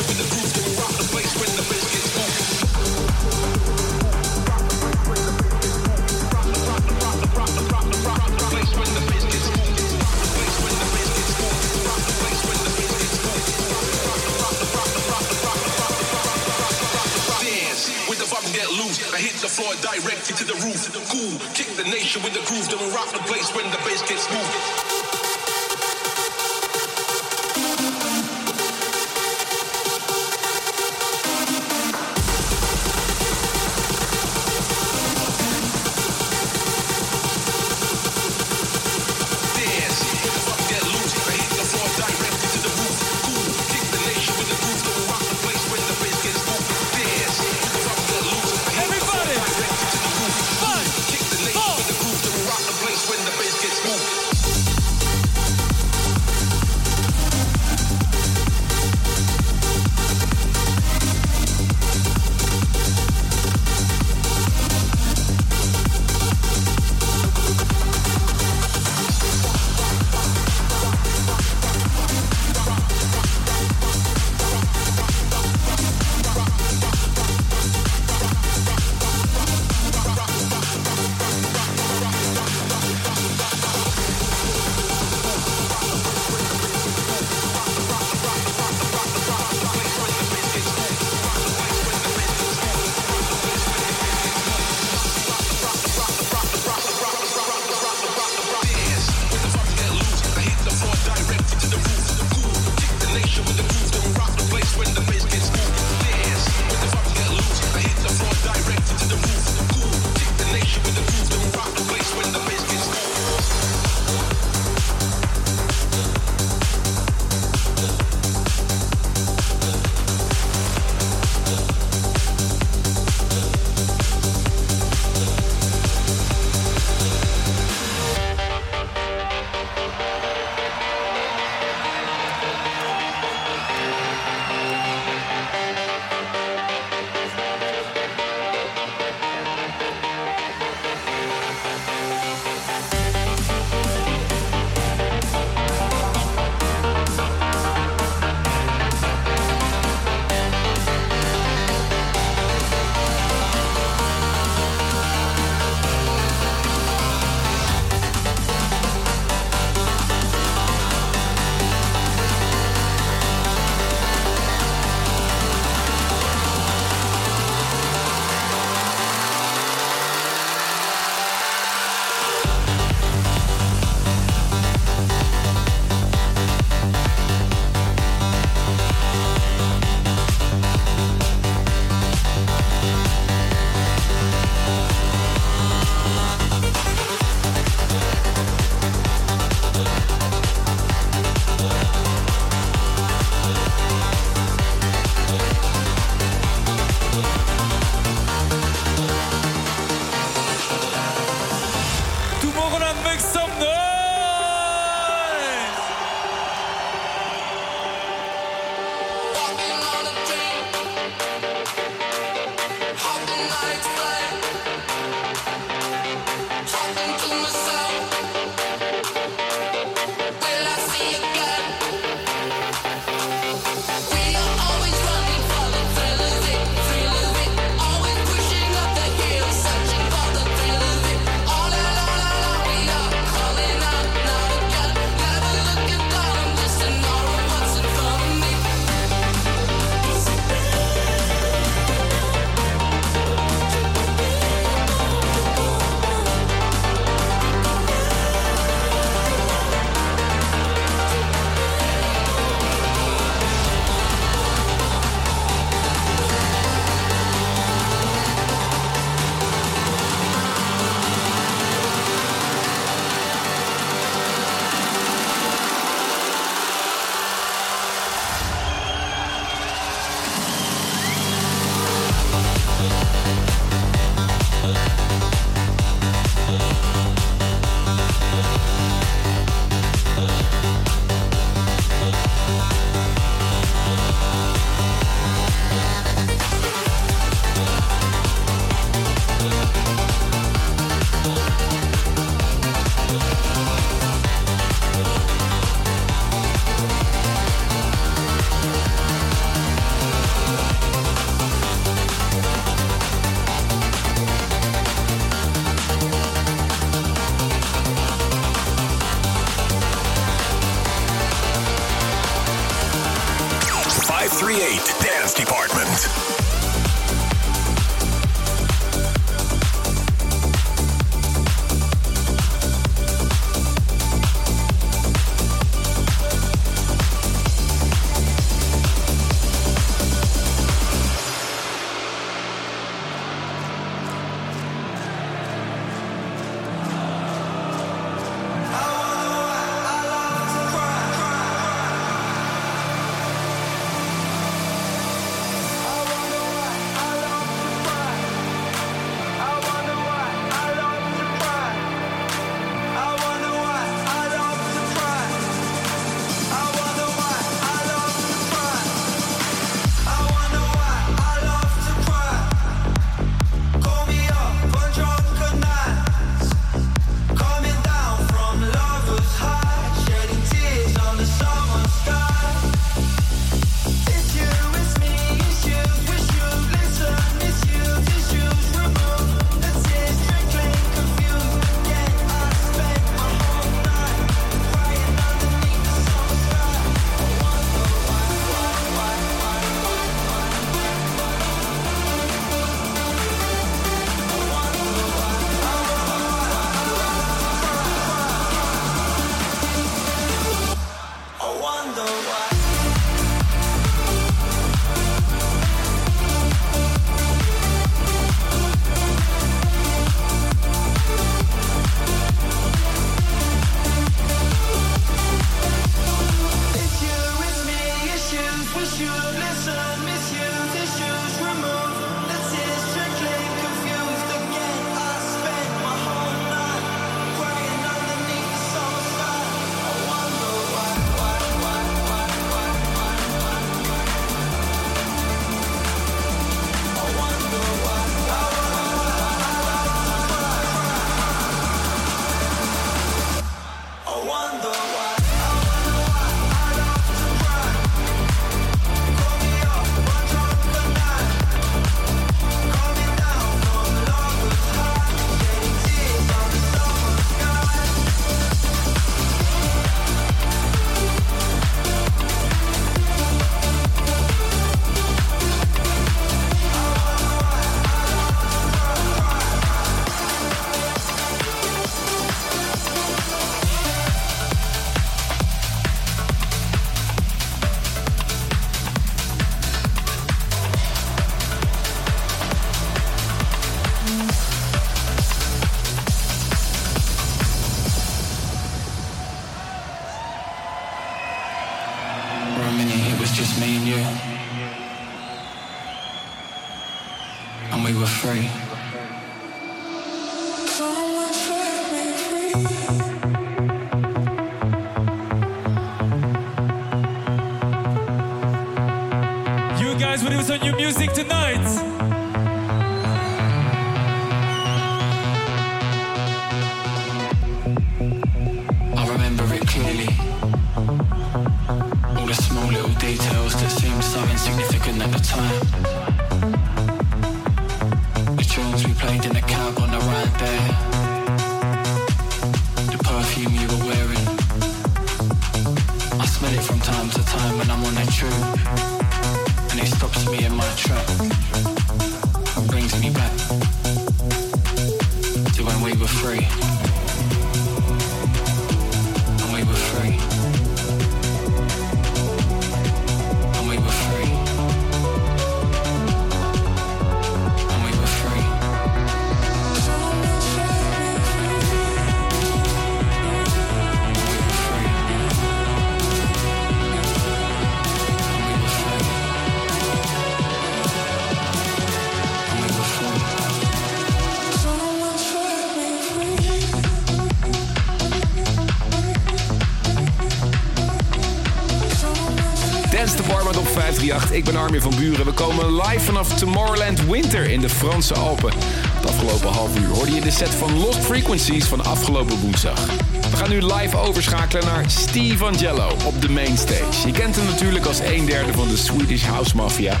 komen live vanaf Tomorrowland Winter in de Franse Alpen. Het afgelopen half uur hoorde je de set van Lost Frequencies van afgelopen woensdag gaan nu live overschakelen naar Steve Angelo op de mainstage. Je kent hem natuurlijk als een derde van de Swedish House Mafia.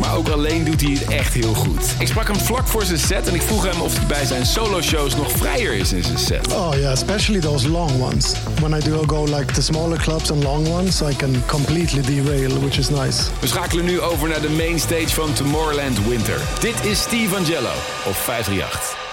Maar ook alleen doet hij het echt heel goed. Ik sprak hem vlak voor zijn set en ik vroeg hem of hij bij zijn solo-shows nog vrijer is in zijn set. Oh yeah, especially those long ones. When I do go like the smaller clubs and long ones, I can completely derail, which is nice. We schakelen nu over naar de mainstage van Tomorrowland Winter. Dit is Steve Angelo op 538.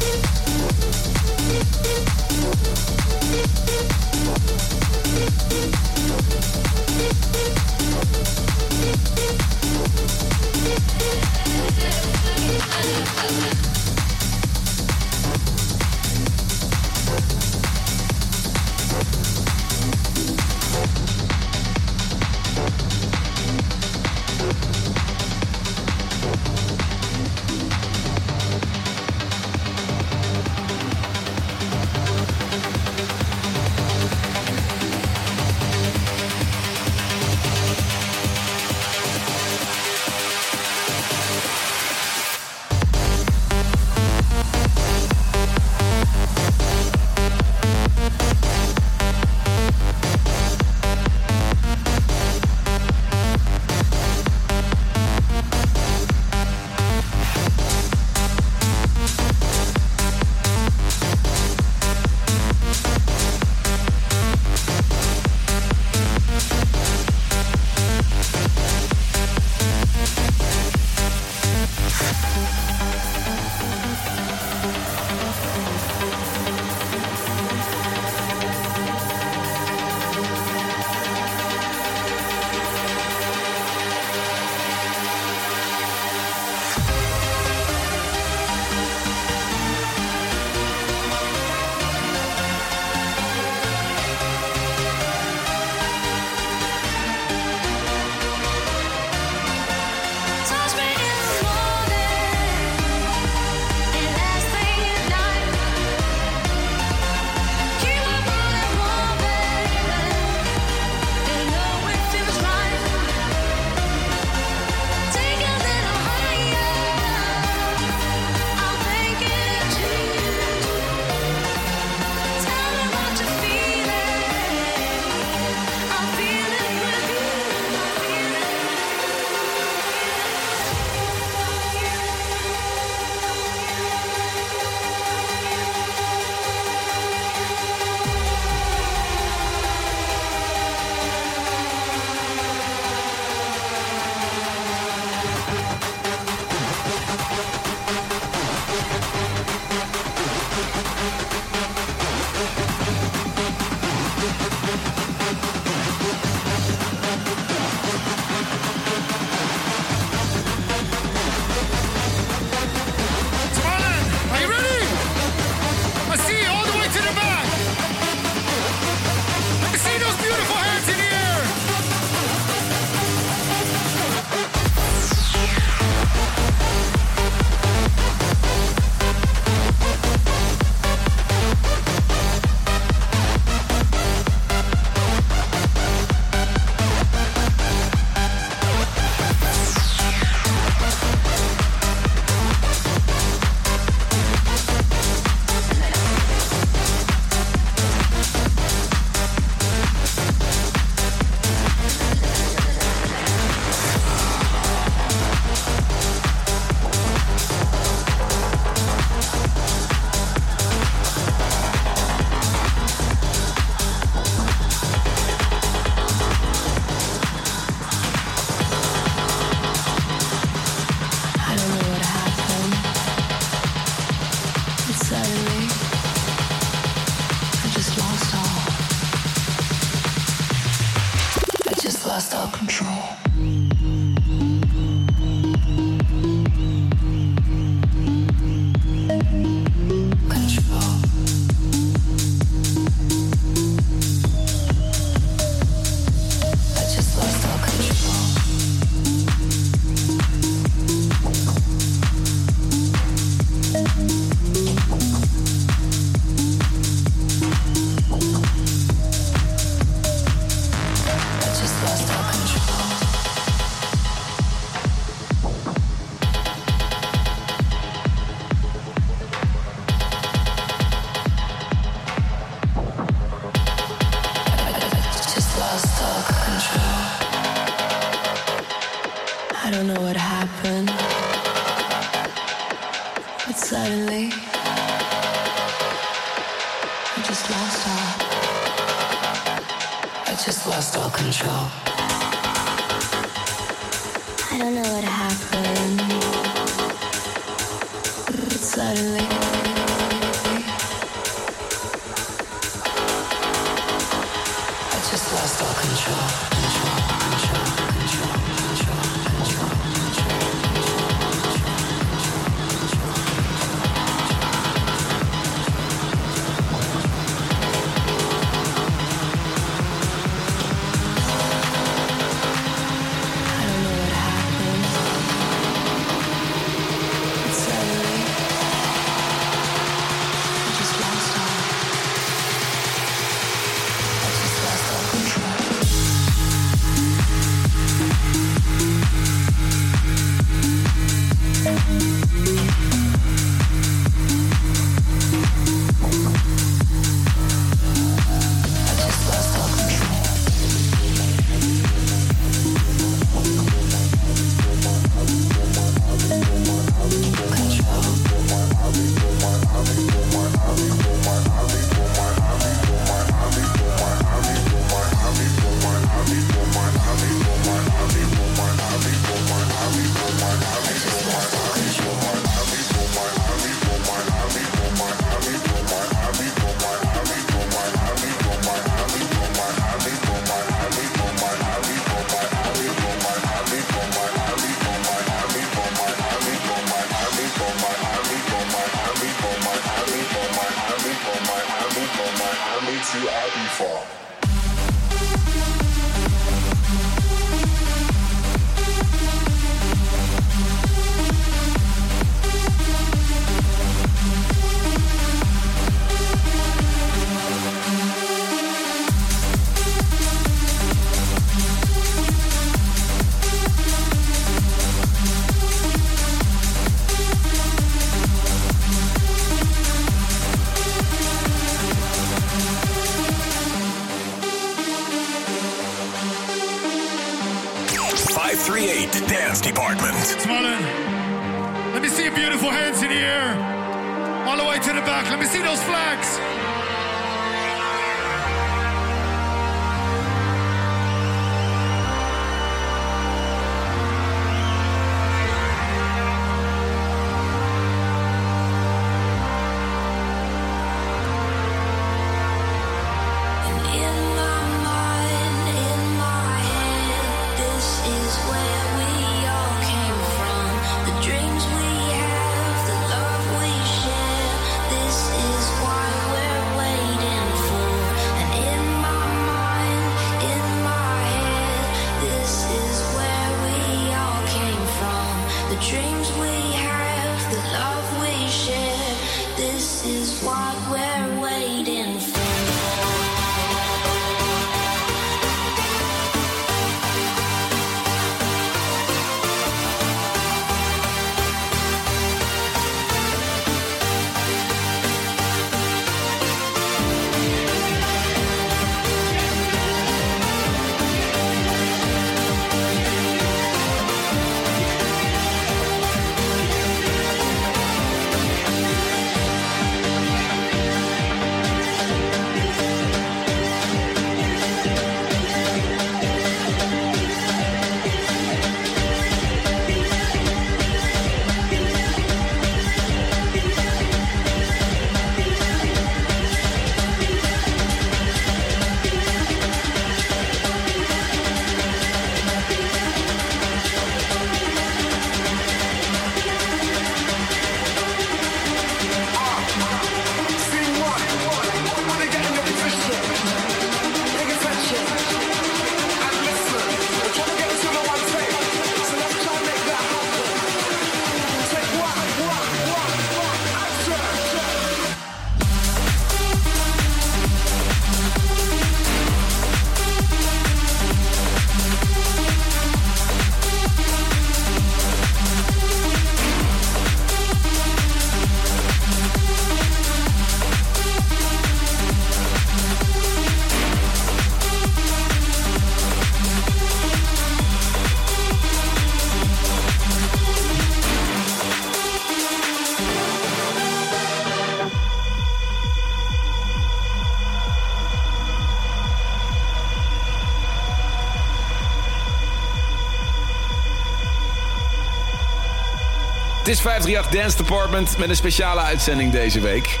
Is 538 Dance Department met een speciale uitzending deze week.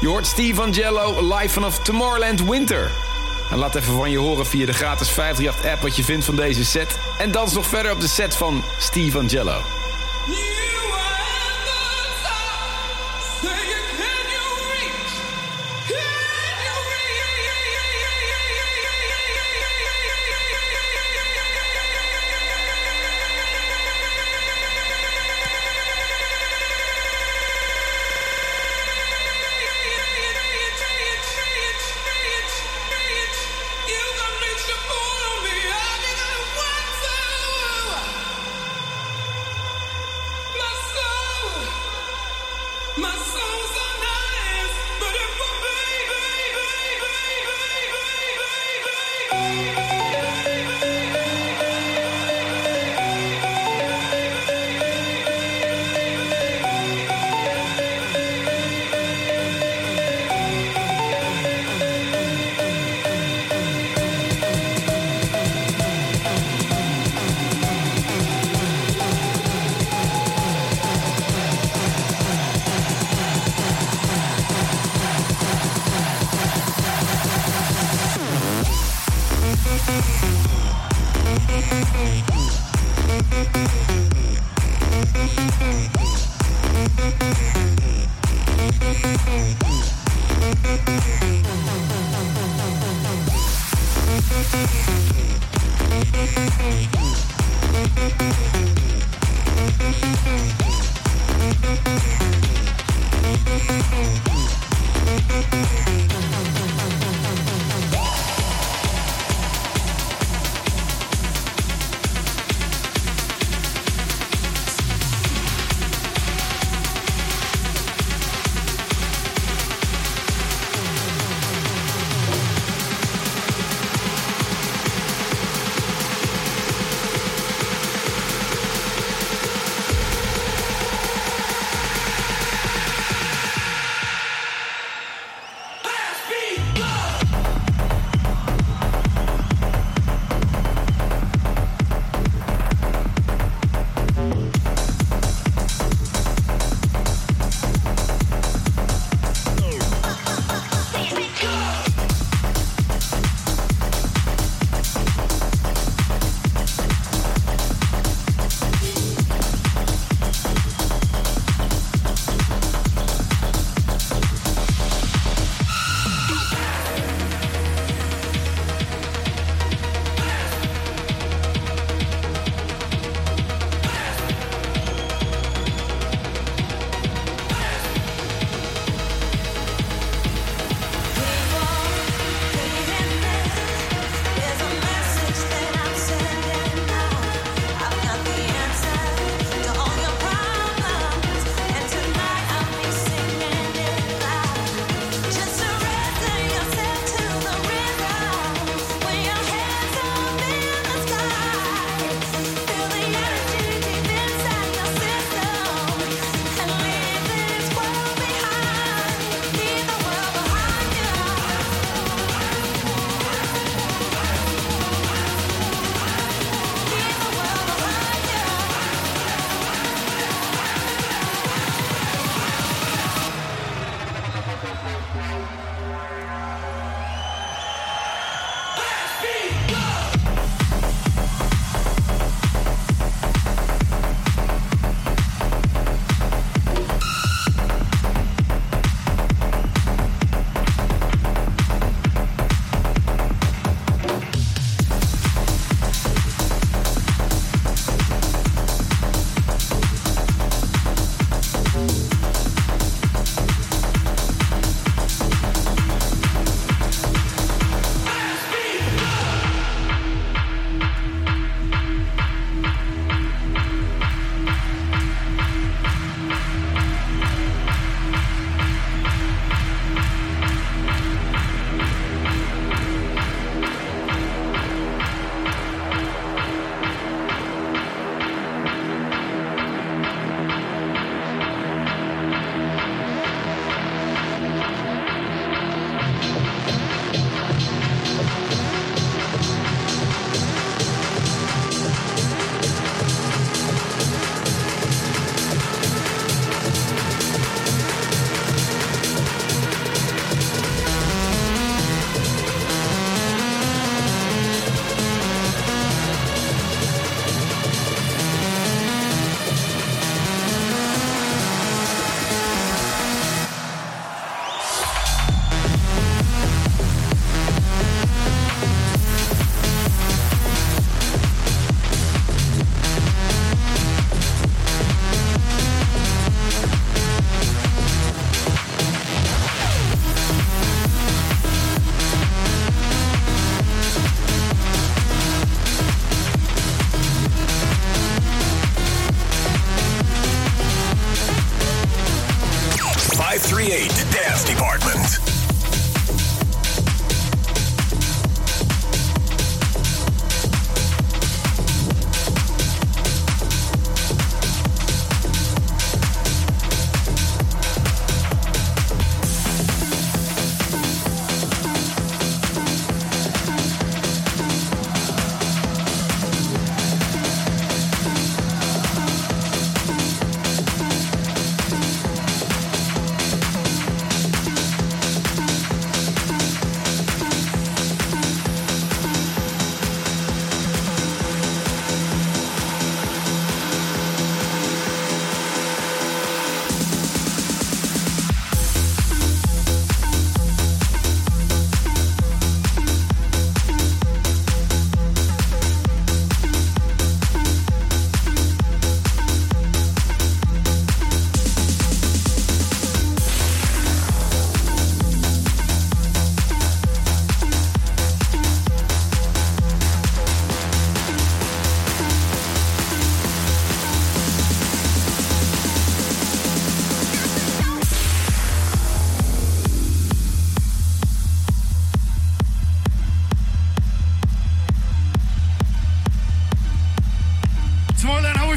Je hoort Steve Angelo live vanaf Tomorrowland Winter. En laat even van je horen via de gratis 538-app wat je vindt van deze set. En dans nog verder op de set van Steve Angelo.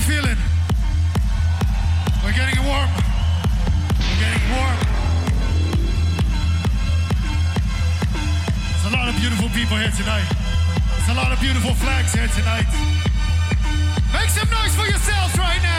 We feeling? We're getting warm. We're getting warm. There's a lot of beautiful people here tonight. There's a lot of beautiful flags here tonight. Make some noise for yourselves right now.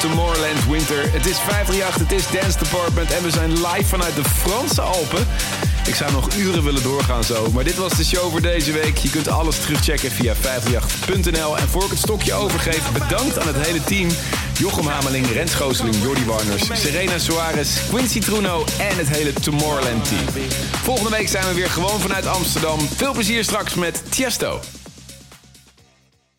Tomorrowland Winter. Het is 538, het is Dance Department en we zijn live vanuit de Franse Alpen. Ik zou nog uren willen doorgaan zo, maar dit was de show voor deze week. Je kunt alles terugchecken via 538.nl. En voor ik het stokje overgeef, bedankt aan het hele team. Jochem Hameling, Rens Gooseling, Jordi Warners, Serena Soares, Quincy Truno en het hele Tomorrowland team. Volgende week zijn we weer gewoon vanuit Amsterdam. Veel plezier straks met Tiesto.